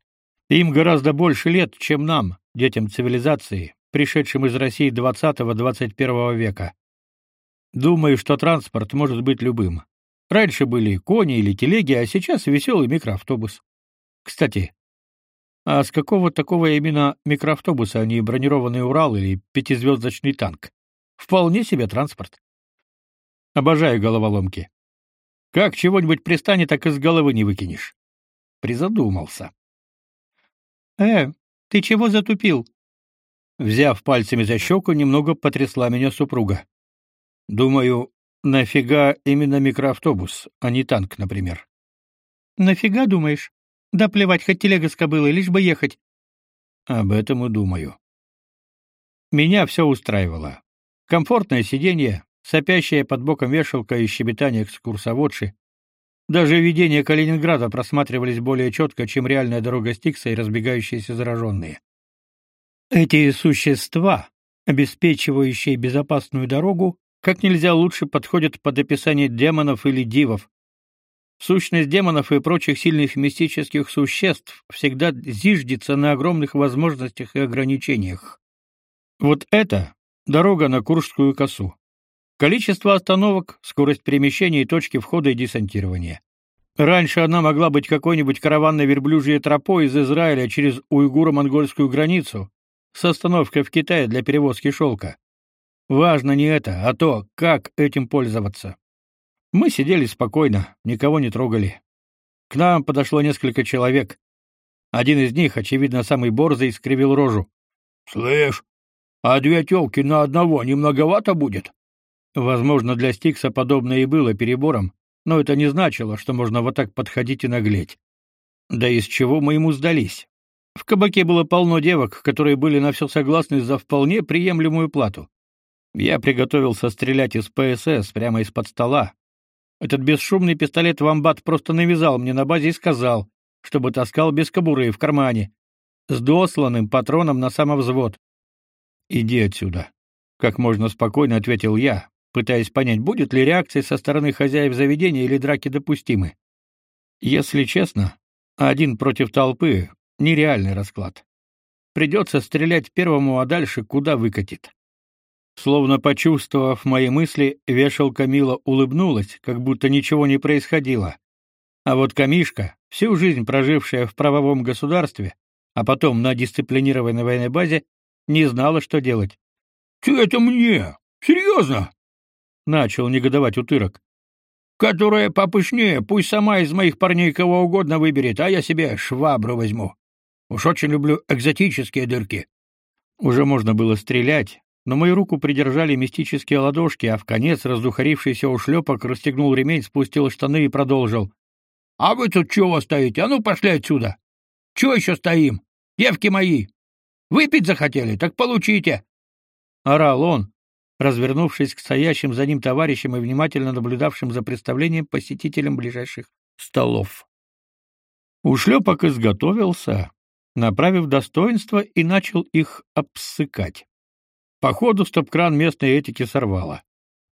Им гораздо больше лет, чем нам, детям цивилизации, пришедшим из России 20-21 века. Думаю, что транспорт может быть любым. Раньше были кони или телеги, а сейчас веселый микроавтобус. Кстати, а с какого такого именно микроавтобуса, а не бронированный Урал или пятизвездочный танк? Вполне себе транспорт. Обожаю головоломки. Как чего-нибудь пристанет, так из головы не выкинешь. Призадумался. Э, ты чего затупил? Взяв пальцами за щеку, немного потрясла меня супруга. Думаю, нафига именно микроавтобус, а не танк, например? Нафига, думаешь? Да плевать, хоть телега с кобылой, лишь бы ехать. Об этом и думаю. Меня все устраивало. Комфортное сиденье, сопящая под боком вешалка и щебетание экскурсоводши. Даже видения Калининграда просматривались более четко, чем реальная дорога Стикса и разбегающиеся зараженные. Эти существа, обеспечивающие безопасную дорогу, как нельзя лучше подходят под описание демонов или дивов, Сущность демонов и прочих сильных мистических существ всегда зиждется на огромных возможностях и ограничениях. Вот это дорога на Куршскую косу. Количество остановок, скорость перемещения и точки входа и десантирования. Раньше она могла быть какой-нибудь караванной верблюжьей тропой из Израиля через уйгуро-монгольскую границу с остановкой в Китае для перевозки шелка. Важно не это, а то, как этим пользоваться. Мы сидели спокойно, никого не трогали. К нам подошло несколько человек. Один из них, очевидно, самый борзый, скривил рожу. «Слышь, а две тёлки на одного не многовато будет?» Возможно, для Стикса подобное и было перебором, но это не значило, что можно вот так подходить и наглеть. Да из чего мы ему сдались? В кабаке было полно девок, которые были на все согласны за вполне приемлемую плату. Я приготовился стрелять из ПСС прямо из-под стола, этот бесшумный пистолет вамбат просто навязал мне на базе и сказал, чтобы таскал без кобуры в кармане, с досланным патроном на самовзвод. «Иди отсюда», — как можно спокойно ответил я, пытаясь понять, будет ли реакция со стороны хозяев заведения или драки допустимы. Если честно, один против толпы — нереальный расклад. Придется стрелять первому, а дальше куда выкатит. Словно почувствовав мои мысли, вешалка мило улыбнулась, как будто ничего не происходило. А вот Камишка, всю жизнь прожившая в правовом государстве, а потом на дисциплинированной военной базе, не знала, что делать. «Ты это мне? Серьезно?» — начал негодовать утырок. «Которая попышнее, пусть сама из моих парней кого угодно выберет, а я себе швабру возьму. Уж очень люблю экзотические дырки». Уже можно было стрелять, но мою руку придержали мистические ладошки, а в конец раздухарившийся ушлепок расстегнул ремень, спустил штаны и продолжил. «А вы тут чего стоите? А ну, пошли отсюда! Чего еще стоим? Девки мои! Выпить захотели? Так получите!» Орал он, развернувшись к стоящим за ним товарищам и внимательно наблюдавшим за представлением посетителям ближайших столов. Ушлепок изготовился, направив достоинство и начал их обсыкать. По ходу стоп-кран местной этики сорвало.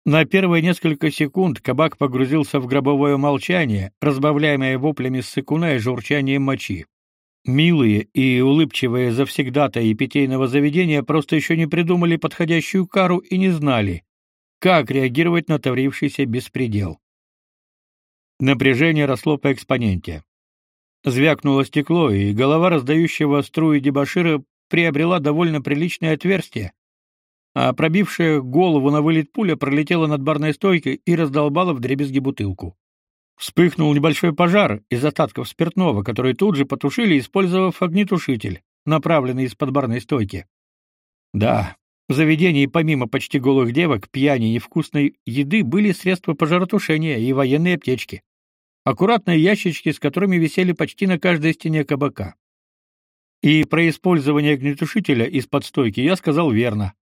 На первые несколько секунд кабак погрузился в гробовое молчание, разбавляемое воплями ссыкуна и журчанием мочи. Милые и улыбчивые завсегдатаи питейного заведения просто еще не придумали подходящую кару и не знали, как реагировать на творившийся беспредел. Напряжение росло по экспоненте. Звякнуло стекло, и голова раздающего струи дебошира приобрела довольно приличное отверстие, а пробившая голову на вылет пуля пролетела над барной стойкой и раздолбала вдребезги бутылку. Вспыхнул небольшой пожар из остатков спиртного, который тут же потушили, использовав огнетушитель, направленный из-под барной стойки. Да, в заведении помимо почти голых девок, пьяни и невкусной еды были средства пожаротушения и военные аптечки. Аккуратные ящички, с которыми висели почти на каждой стене кабака. И про использование огнетушителя из-под стойки я сказал верно.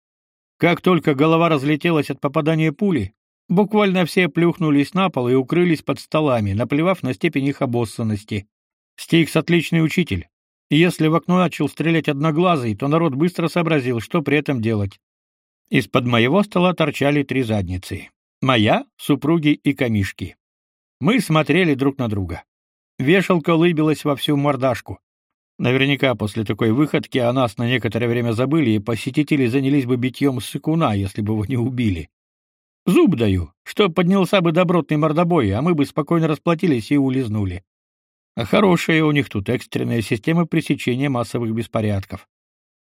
Как только голова разлетелась от попадания пули, Буквально все плюхнулись на пол и укрылись под столами, наплевав на степень их обоссанности. Стикс отличный учитель. И если в окно начал стрелять одноглазый, то народ быстро сообразил, что при этом делать. Из-под моего стола торчали три задницы. Моя, супруги и камишки. Мы смотрели друг на друга. Вешалка улыбилась во всю мордашку. Наверняка после такой выходки о нас на некоторое время забыли, и посетители занялись бы битьем сыкуна, если бы его не убили. Зуб даю, что поднялся бы добротный мордобой, а мы бы спокойно расплатились и улизнули. А хорошая у них тут экстренная система пресечения массовых беспорядков.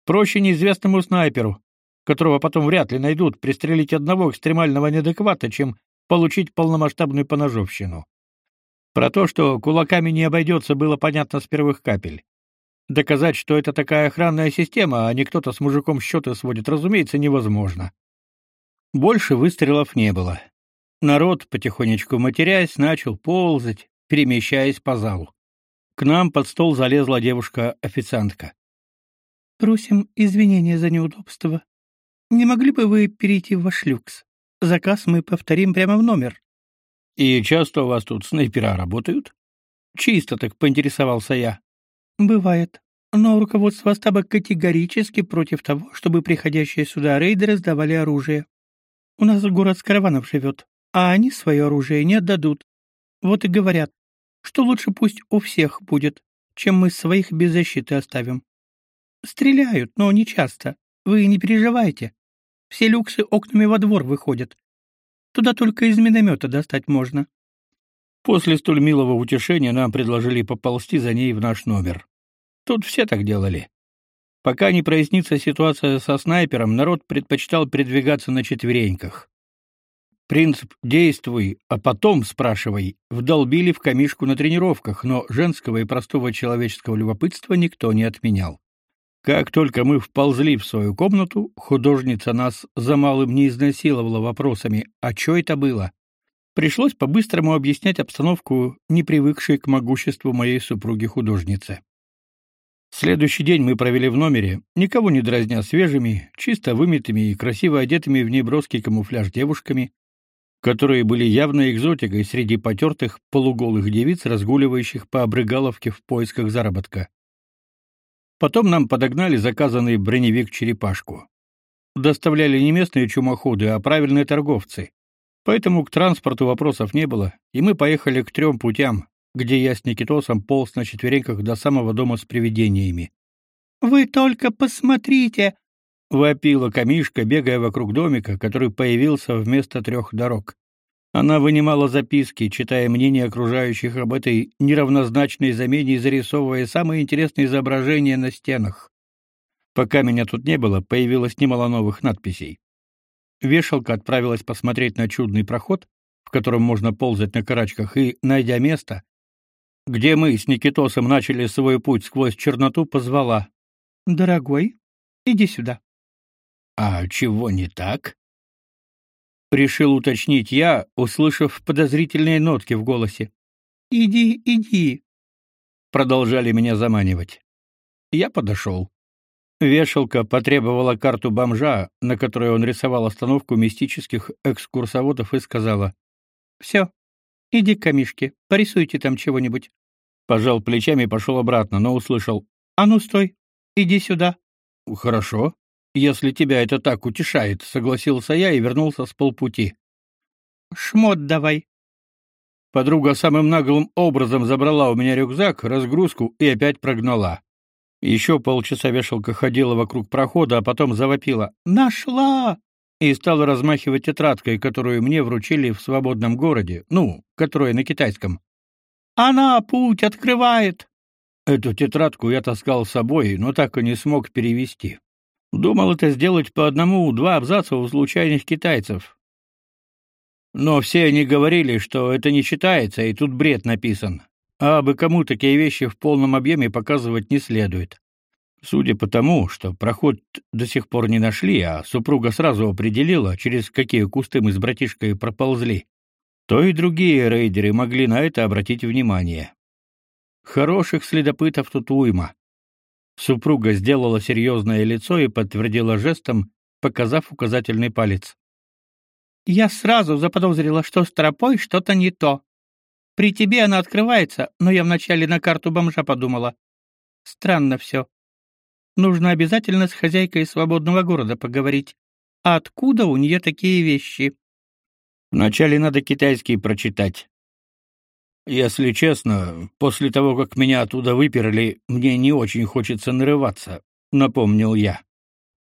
Проще неизвестному снайперу, которого потом вряд ли найдут, пристрелить одного экстремального неадеквата, чем получить полномасштабную поножовщину. Про то, что кулаками не обойдется, было понятно с первых капель. Доказать, что это такая охранная система, а не кто-то с мужиком счеты сводит, разумеется, невозможно. Больше выстрелов не было. Народ, потихонечку матерясь, начал ползать, перемещаясь по залу. К нам под стол залезла девушка-официантка. «Просим извинения за неудобство. Не могли бы вы перейти в ваш люкс? Заказ мы повторим прямо в номер». «И часто у вас тут снайпера работают?» «Чисто так поинтересовался я». «Бывает. Но руководство стаба категорически против того, чтобы приходящие сюда рейдеры сдавали оружие. У нас город с караванов живет, а они свое оружие не отдадут. Вот и говорят, что лучше пусть у всех будет, чем мы своих без защиты оставим. Стреляют, но не часто. Вы не переживайте. Все люксы окнами во двор выходят. Туда только из миномета достать можно. После столь милого утешения нам предложили поползти за ней в наш номер. Тут все так делали. Пока не прояснится ситуация со снайпером, народ предпочитал передвигаться на четвереньках. Принцип «действуй, а потом спрашивай» вдолбили в камишку на тренировках, но женского и простого человеческого любопытства никто не отменял. Как только мы вползли в свою комнату, художница нас за малым не изнасиловала вопросами «А что это было?». Пришлось по-быстрому объяснять обстановку, не привыкшей к могуществу моей супруги-художницы. Следующий день мы провели в номере, никого не дразня свежими, чисто вымытыми и красиво одетыми в неброский камуфляж девушками, которые были явной экзотикой среди потертых полуголых девиц, разгуливающих по обрыгаловке в поисках заработка. Потом нам подогнали заказанный броневик-черепашку. Доставляли не местные чумоходы, а правильные торговцы. Поэтому к транспорту вопросов не было, и мы поехали к трем путям, где я с Никитосом полз на четвереньках до самого дома с привидениями. «Вы только посмотрите!» — вопила камишка, бегая вокруг домика, который появился вместо трех дорог. Она вынимала записки, читая мнения окружающих об этой неравнозначной замене и зарисовывая самые интересные изображения на стенах. Пока меня тут не было, появилось немало новых надписей. Вешалка отправилась посмотреть на чудный проход, в котором можно ползать на карачках, и, найдя место, где мы с Никитосом начали свой путь сквозь черноту, позвала. «Дорогой, иди сюда». А чего не так? Решил уточнить я, услышав подозрительные нотки в голосе. Иди, иди. Продолжали меня заманивать. Я подошел. Вешалка потребовала карту бомжа, на которой он рисовал остановку мистических экскурсоводов и сказала: «Все, иди к Мишке, порисуйте там чего-нибудь». Пожал плечами и пошел обратно, но услышал: "А ну стой, иди сюда". "Хорошо, если тебя это так утешает", согласился я и вернулся с полпути. "Шмот давай". Подруга самым наглым образом забрала у меня рюкзак, разгрузку и опять прогнала. Еще полчаса вешалка ходила вокруг прохода, а потом завопила «Нашла!» И стала размахивать тетрадкой, которую мне вручили в свободном городе, ну, которая на китайском. «Она путь открывает!» Эту тетрадку я таскал с собой, но так и не смог перевести. Думал это сделать по одному-два абзаца у случайных китайцев. Но все они говорили, что это не читается, и тут бред написан а бы кому такие вещи в полном объеме показывать не следует. Судя по тому, что проход до сих пор не нашли, а супруга сразу определила, через какие кусты мы с братишкой проползли, то и другие рейдеры могли на это обратить внимание. Хороших следопытов тут уйма. Супруга сделала серьезное лицо и подтвердила жестом, показав указательный палец. Я сразу заподозрила, что с тропой что-то не то. При тебе она открывается, но я вначале на карту бомжа подумала. Странно все. Нужно обязательно с хозяйкой свободного города поговорить. А откуда у нее такие вещи? Вначале надо китайский прочитать. Если честно, после того, как меня оттуда выперли, мне не очень хочется нарываться, напомнил я.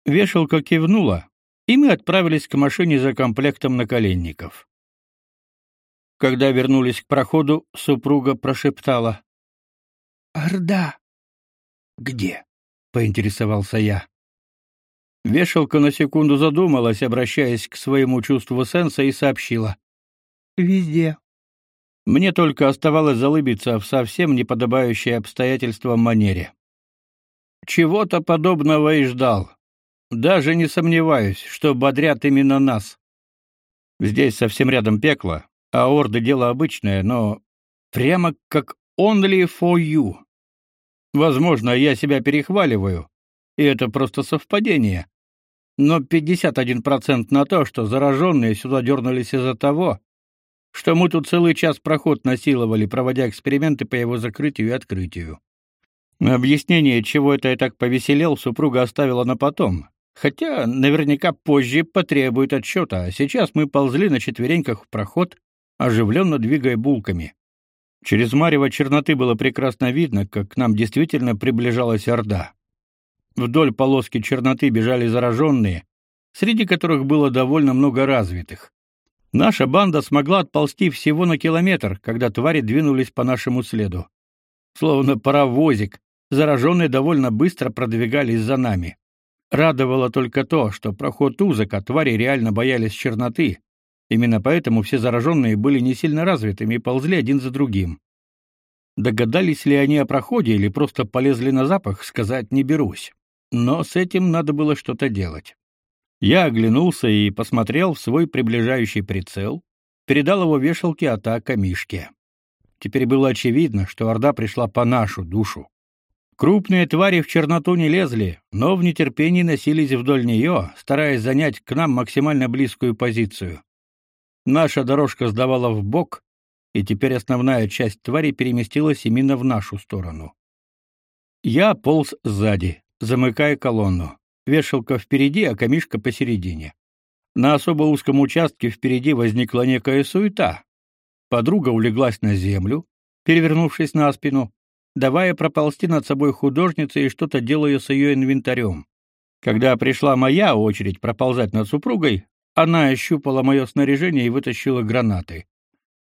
Вешалка кивнула, и мы отправились к машине за комплектом наколенников. Когда вернулись к проходу, супруга прошептала: "Орда". "Где?" Поинтересовался я. Вешалка на секунду задумалась, обращаясь к своему чувству сенса и сообщила: "Везде". Мне только оставалось залыбиться в совсем неподобающей обстоятельствам манере. Чего-то подобного и ждал. Даже не сомневаюсь, что бодрят именно нас. Здесь совсем рядом пекло, а орды дело обычное, но прямо как only for you. Возможно, я себя перехваливаю, и это просто совпадение. Но 51% на то, что зараженные сюда дернулись из-за того, что мы тут целый час проход насиловали, проводя эксперименты по его закрытию и открытию. Объяснение, чего это я так повеселел, супруга оставила на потом. Хотя наверняка позже потребует отчета, а сейчас мы ползли на четвереньках в проход, оживленно двигая булками. Через марево черноты было прекрасно видно, как к нам действительно приближалась орда. Вдоль полоски черноты бежали зараженные, среди которых было довольно много развитых. Наша банда смогла отползти всего на километр, когда твари двинулись по нашему следу. Словно паровозик, зараженные довольно быстро продвигались за нами. Радовало только то, что проход узок, а твари реально боялись черноты, Именно поэтому все зараженные были не сильно развитыми и ползли один за другим. Догадались ли они о проходе или просто полезли на запах, сказать не берусь. Но с этим надо было что-то делать. Я оглянулся и посмотрел в свой приближающий прицел, передал его вешалке атака Мишке. Теперь было очевидно, что орда пришла по нашу душу. Крупные твари в черноту не лезли, но в нетерпении носились вдоль нее, стараясь занять к нам максимально близкую позицию. Наша дорожка сдавала в бок, и теперь основная часть твари переместилась именно в нашу сторону. Я полз сзади, замыкая колонну. Вешалка впереди, а камишка посередине. На особо узком участке впереди возникла некая суета. Подруга улеглась на землю, перевернувшись на спину, давая проползти над собой художнице и что-то делая с ее инвентарем. Когда пришла моя очередь проползать над супругой, она ощупала мое снаряжение и вытащила гранаты.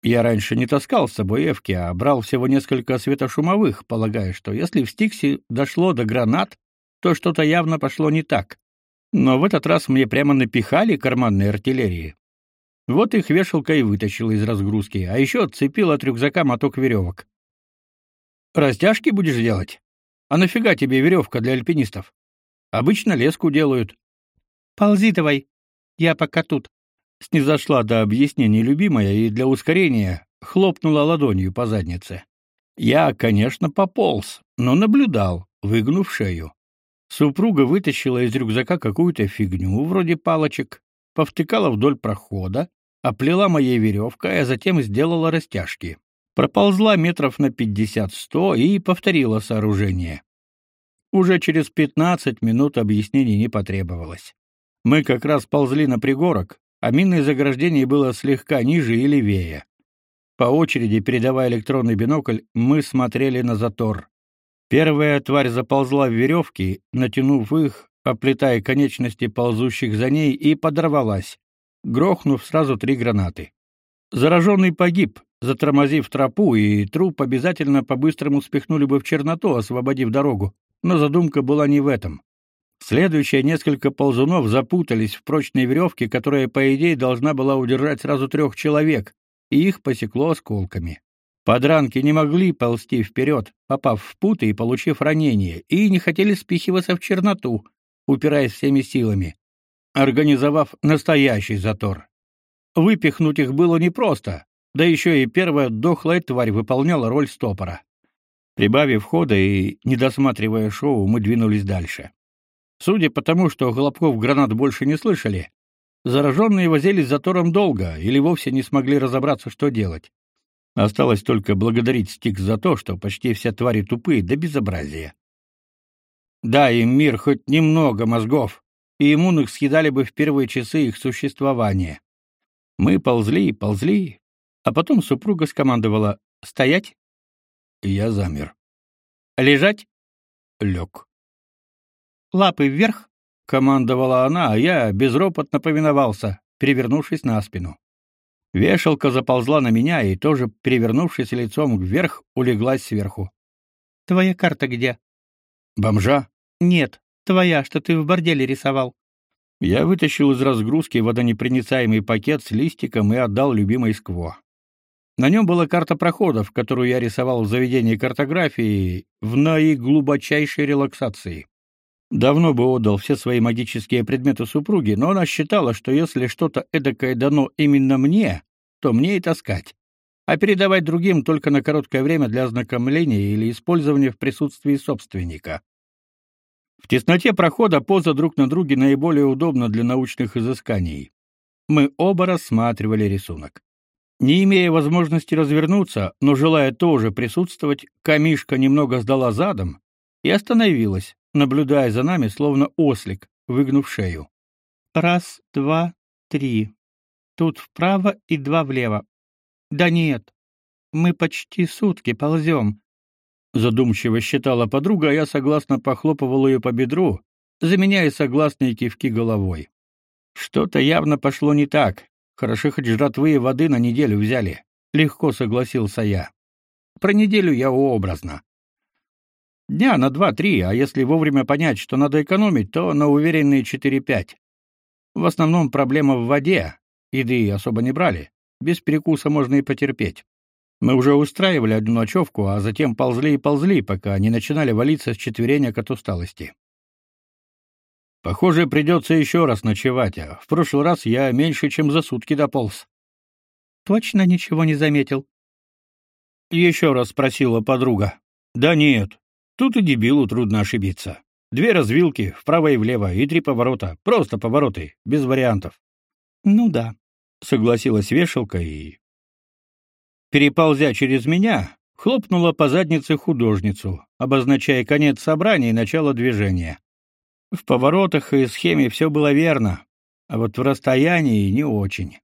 Я раньше не таскал с собой эвки, а брал всего несколько светошумовых, полагая, что если в Стиксе дошло до гранат, то что-то явно пошло не так. Но в этот раз мне прямо напихали карманной артиллерии. Вот их вешалка и вытащила из разгрузки, а еще отцепил от рюкзака моток веревок. «Растяжки будешь делать? А нафига тебе веревка для альпинистов? Обычно леску делают. Ползи давай. Я пока тут. Снизошла до объяснений любимая и для ускорения хлопнула ладонью по заднице. Я, конечно, пополз, но наблюдал, выгнув шею. Супруга вытащила из рюкзака какую-то фигню, вроде палочек, повтыкала вдоль прохода, оплела моей веревкой, а затем сделала растяжки. Проползла метров на пятьдесят-сто и повторила сооружение. Уже через пятнадцать минут объяснений не потребовалось. Мы как раз ползли на пригорок, а минное заграждение было слегка ниже и левее. По очереди, передавая электронный бинокль, мы смотрели на затор. Первая тварь заползла в веревки, натянув их, оплетая конечности ползущих за ней, и подорвалась, грохнув сразу три гранаты. Зараженный погиб, затормозив тропу, и труп обязательно по-быстрому спихнули бы в черноту, освободив дорогу. Но задумка была не в этом. Следующие несколько ползунов запутались в прочной веревке, которая, по идее, должна была удержать сразу трех человек, и их посекло осколками. Подранки не могли ползти вперед, попав в путы и получив ранение, и не хотели спихиваться в черноту, упираясь всеми силами, организовав настоящий затор. Выпихнуть их было непросто, да еще и первая дохлая тварь выполняла роль стопора. Прибавив хода и не досматривая шоу, мы двинулись дальше. Судя по тому, что хлопков гранат больше не слышали, зараженные возились затором долго или вовсе не смогли разобраться, что делать. Осталось только благодарить Стикс за то, что почти все твари тупые до безобразия. Дай им мир хоть немного мозгов, и иммунных съедали бы в первые часы их существования. Мы ползли и ползли, а потом супруга скомандовала «Стоять?» Я замер. «Лежать?» Лег. «Лапы вверх!» — командовала она, а я безропотно повиновался, перевернувшись на спину. Вешалка заползла на меня и, тоже перевернувшись лицом вверх, улеглась сверху. «Твоя карта где?» «Бомжа?» «Нет, твоя, что ты в борделе рисовал». Я вытащил из разгрузки водонепроницаемый пакет с листиком и отдал любимой скво. На нем была карта проходов, которую я рисовал в заведении картографии в наиглубочайшей релаксации. Давно бы отдал все свои магические предметы супруге, но она считала, что если что-то эдакое дано именно мне, то мне и таскать, а передавать другим только на короткое время для ознакомления или использования в присутствии собственника. В тесноте прохода поза друг на друге наиболее удобна для научных изысканий. Мы оба рассматривали рисунок. Не имея возможности развернуться, но желая тоже присутствовать, камишка немного сдала задом и остановилась, наблюдая за нами, словно ослик, выгнув шею. «Раз, два, три. Тут вправо и два влево. Да нет, мы почти сутки ползем». Задумчиво считала подруга, а я согласно похлопывал ее по бедру, заменяя согласные кивки головой. Что-то явно пошло не так, Хорошо хоть жратвы и воды на неделю взяли. Легко согласился я. Про неделю я образно. Дня на два-три, а если вовремя понять, что надо экономить, то на уверенные четыре-пять. В основном проблема в воде. Еды особо не брали. Без перекуса можно и потерпеть. Мы уже устраивали одну ночевку, а затем ползли и ползли, пока не начинали валиться с четверенек от усталости. Похоже, придется еще раз ночевать, а в прошлый раз я меньше, чем за сутки дополз. Точно ничего не заметил? Еще раз спросила подруга. Да нет, тут и дебилу трудно ошибиться. Две развилки, вправо и влево, и три поворота. Просто повороты, без вариантов. Ну да, согласилась вешалка и переползя через меня, хлопнула по заднице художницу, обозначая конец собрания и начало движения. В поворотах и схеме все было верно, а вот в расстоянии не очень.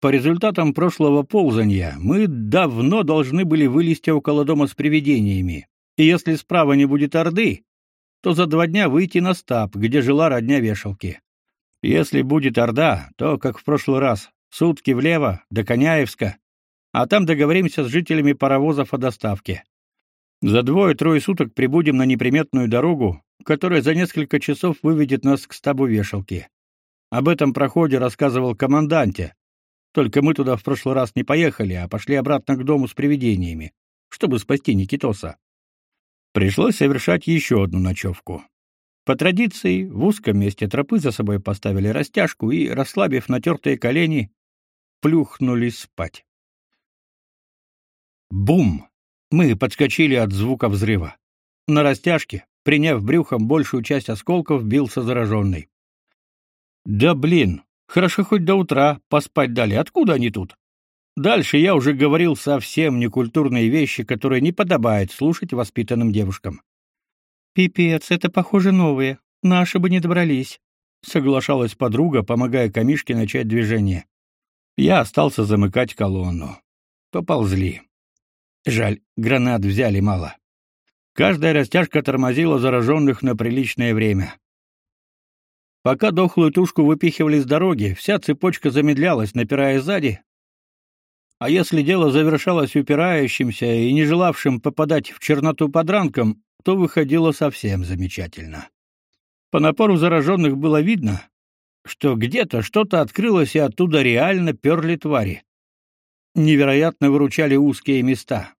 По результатам прошлого ползания мы давно должны были вылезти около дома с привидениями. И если справа не будет Орды, то за два дня выйти на стаб, где жила родня вешалки. Если будет Орда, то, как в прошлый раз, сутки влево, до Коняевска, а там договоримся с жителями паровозов о доставке. За двое-трое суток прибудем на неприметную дорогу, которая за несколько часов выведет нас к стабу вешалки. Об этом проходе рассказывал команданте. Только мы туда в прошлый раз не поехали, а пошли обратно к дому с привидениями, чтобы спасти Никитоса. Пришлось совершать еще одну ночевку. По традиции, в узком месте тропы за собой поставили растяжку и, расслабив натертые колени, плюхнулись спать. Бум! Мы подскочили от звука взрыва. На растяжке, приняв брюхом большую часть осколков, бился зараженный. Да блин, хорошо хоть до утра поспать дали. Откуда они тут? Дальше я уже говорил совсем некультурные вещи, которые не подобает слушать воспитанным девушкам. Пипец, это похоже новые. Наши бы не добрались, соглашалась подруга, помогая Камишке начать движение. Я остался замыкать колонну. Поползли. Жаль, гранат взяли мало. Каждая растяжка тормозила зараженных на приличное время. Пока дохлую тушку выпихивали с дороги, вся цепочка замедлялась, напирая сзади. А если дело завершалось упирающимся и не желавшим попадать в черноту подранком, то выходило совсем замечательно. По напору зараженных было видно, что где-то что-то открылось, и оттуда реально перли твари. Невероятно выручали узкие места.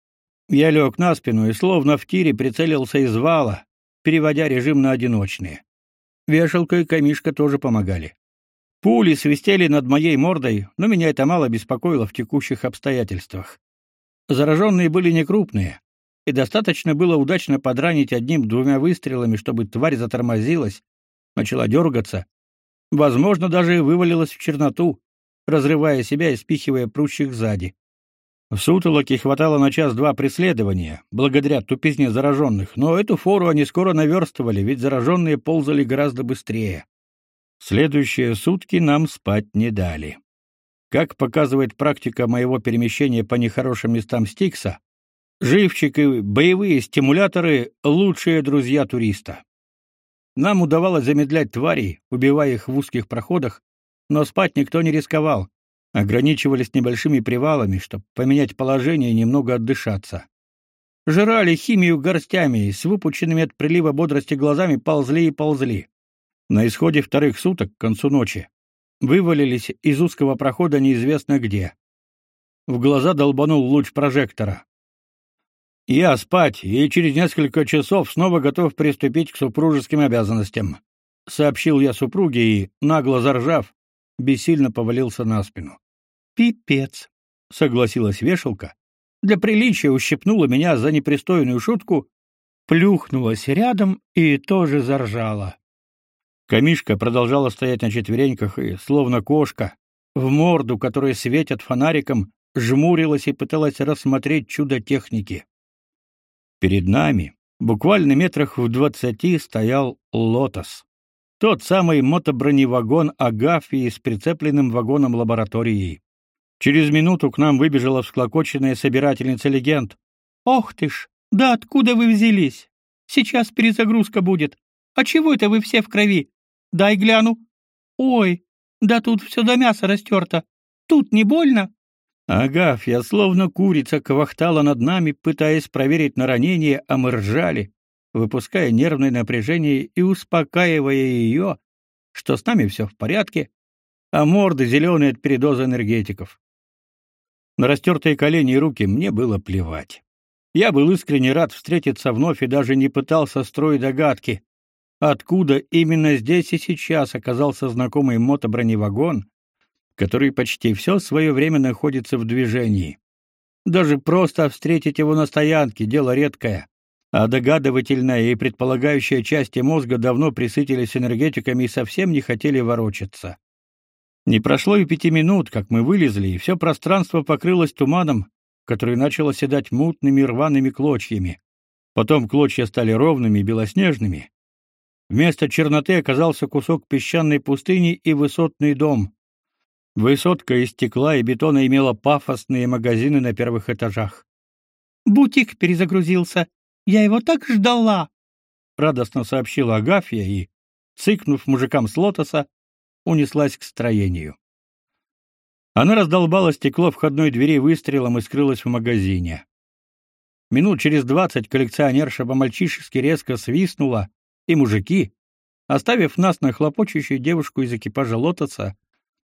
Я лег на спину и словно в тире прицелился из вала, переводя режим на одиночные. Вешалка и камишка тоже помогали. Пули свистели над моей мордой, но меня это мало беспокоило в текущих обстоятельствах. Зараженные были некрупные, и достаточно было удачно подранить одним-двумя выстрелами, чтобы тварь затормозилась, начала дергаться, возможно, даже вывалилась в черноту, разрывая себя и спихивая прущих сзади. В сутолоке хватало на час-два преследования, благодаря тупизне зараженных, но эту фору они скоро наверстывали, ведь зараженные ползали гораздо быстрее. Следующие сутки нам спать не дали. Как показывает практика моего перемещения по нехорошим местам Стикса, живчик и боевые стимуляторы — лучшие друзья туриста. Нам удавалось замедлять тварей, убивая их в узких проходах, но спать никто не рисковал, ограничивались небольшими привалами, чтобы поменять положение и немного отдышаться. Жрали химию горстями и с выпученными от прилива бодрости глазами ползли и ползли. На исходе вторых суток, к концу ночи, вывалились из узкого прохода неизвестно где. В глаза долбанул луч прожектора. Я спать, и через несколько часов снова готов приступить к супружеским обязанностям, сообщил я супруге и, нагло заржав, бессильно повалился на спину. Пипец, согласилась вешалка. Для приличия ущипнула меня за непристойную шутку, плюхнулась рядом и тоже заржала. Камишка продолжала стоять на четвереньках и, словно кошка, в морду, которая светит фонариком, жмурилась и пыталась рассмотреть чудо техники. Перед нами, буквально метрах в двадцати, стоял «Лотос». Тот самый мотоброневагон Агафии с прицепленным вагоном лаборатории. Через минуту к нам выбежала всклокоченная собирательница легенд. «Ох ты ж! Да откуда вы взялись? Сейчас перезагрузка будет. А чего это вы все в крови? Дай гляну. Ой, да тут все до мяса растерто. Тут не больно?» Агафья, словно курица, квахтала над нами, пытаясь проверить на ранение, а мы ржали, выпуская нервное напряжение и успокаивая ее, что с нами все в порядке, а морды зеленые от передоза энергетиков. На растертые колени и руки мне было плевать. Я был искренне рад встретиться вновь и даже не пытался строить догадки, откуда именно здесь и сейчас оказался знакомый мотоброневагон, который почти все свое время находится в движении. Даже просто встретить его на стоянке — дело редкое, а догадывательная и предполагающая части мозга давно присытились энергетиками и совсем не хотели ворочаться. Не прошло и пяти минут, как мы вылезли, и все пространство покрылось туманом, который начал оседать мутными рваными клочьями. Потом клочья стали ровными и белоснежными. Вместо черноты оказался кусок песчаной пустыни и высотный дом. Высотка из стекла и бетона имела пафосные магазины на первых этажах. «Бутик перезагрузился. Я его так ждала!» — радостно сообщила Агафья и, цыкнув мужикам с лотоса, унеслась к строению. Она раздолбала стекло входной двери выстрелом и скрылась в магазине. Минут через двадцать коллекционерша по-мальчишески резко свистнула, и мужики, оставив нас на хлопочущую девушку из экипажа «Лотоса»,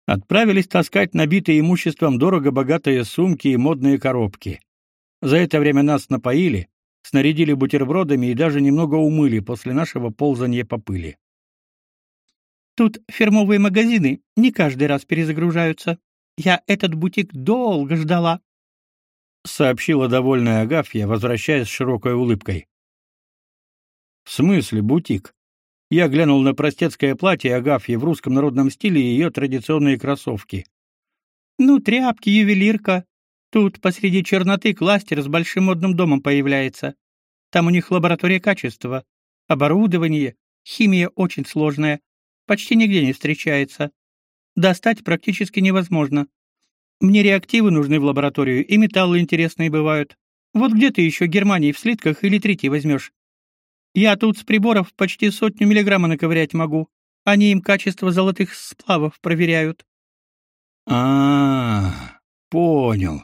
отправились таскать набитые имуществом дорого-богатые сумки и модные коробки. За это время нас напоили, снарядили бутербродами и даже немного умыли после нашего ползания по пыли. Тут фирмовые магазины не каждый раз перезагружаются. Я этот бутик долго ждала, сообщила довольная Агафья, возвращаясь с широкой улыбкой. В смысле бутик? Я глянул на простецкое платье Агафьи в русском народном стиле и ее традиционные кроссовки. Ну, тряпки, ювелирка. Тут посреди черноты кластер с большим модным домом появляется. Там у них лаборатория качества, оборудование, химия очень сложная, почти нигде не встречается. Достать практически невозможно. Мне реактивы нужны в лабораторию, и металлы интересные бывают. Вот где ты еще Германии в слитках или третий возьмешь? Я тут с приборов почти сотню миллиграмма наковырять могу. Они им качество золотых сплавов проверяют. А, -а, -а понял,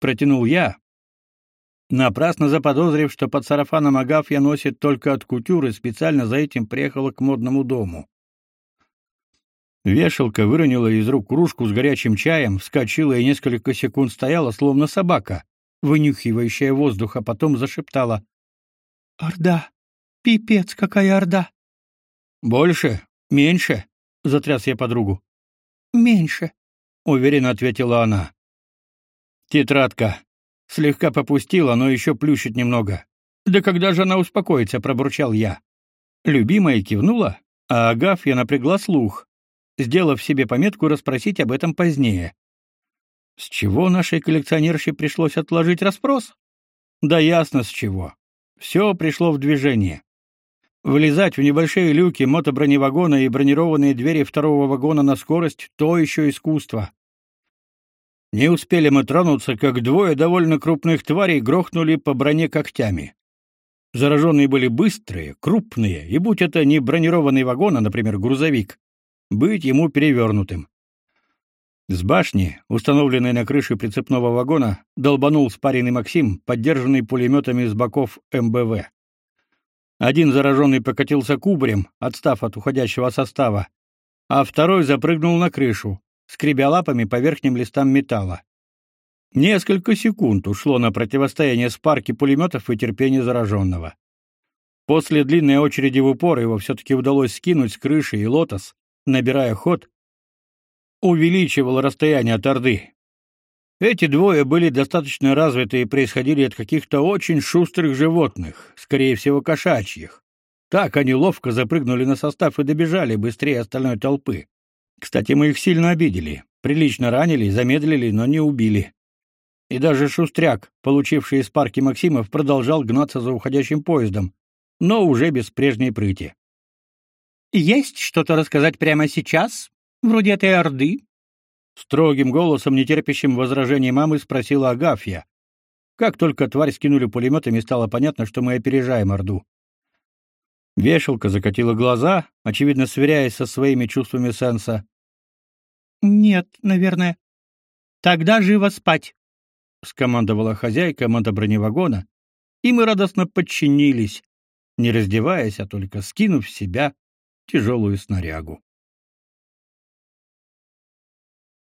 протянул я, напрасно заподозрив, что под сарафаном Агафья носит только от кутюры, специально за этим приехала к модному дому. Вешалка выронила из рук кружку с горячим чаем, вскочила и несколько секунд стояла, словно собака, вынюхивающая воздух, а потом зашептала. «Орда! Пипец, какая орда!» «Больше? Меньше?» — затряс я подругу. «Меньше», — уверенно ответила она. «Тетрадка. Слегка попустила, но еще плющит немного. Да когда же она успокоится?» — пробурчал я. Любимая кивнула, а Агафья напрягла слух, сделав себе пометку расспросить об этом позднее. С чего нашей коллекционерше пришлось отложить расспрос? Да ясно с чего. Все пришло в движение. Влезать в небольшие люки мотоброневагона и бронированные двери второго вагона на скорость — то еще искусство. Не успели мы тронуться, как двое довольно крупных тварей грохнули по броне когтями. Зараженные были быстрые, крупные, и будь это не бронированный вагон, а, например, грузовик, быть ему перевернутым. С башни, установленной на крыше прицепного вагона, долбанул спаренный Максим, поддержанный пулеметами с боков МБВ. Один зараженный покатился кубарем, отстав от уходящего состава, а второй запрыгнул на крышу, скребя лапами по верхним листам металла. Несколько секунд ушло на противостояние спарки пулеметов и терпение зараженного. После длинной очереди в упор его все-таки удалось скинуть с крыши, и «Лотос», набирая ход, увеличивал расстояние от Орды. Эти двое были достаточно развиты и происходили от каких-то очень шустрых животных, скорее всего, кошачьих. Так они ловко запрыгнули на состав и добежали быстрее остальной толпы. Кстати, мы их сильно обидели. Прилично ранили, замедлили, но не убили. И даже Шустряк, получивший из парки Максимов, продолжал гнаться за уходящим поездом, но уже без прежней прыти. «Есть что-то рассказать прямо сейчас? Вроде этой Орды?» Строгим голосом, нетерпящим возражений мамы, спросила Агафья. Как только тварь скинули пулеметами, стало понятно, что мы опережаем Орду. Вешалка закатила глаза, очевидно, сверяясь со своими чувствами сенса. «Нет, наверное. Тогда живо спать!» — скомандовала хозяйка мотоброневагона, и мы радостно подчинились, не раздеваясь, а только скинув с себя тяжелую снарягу.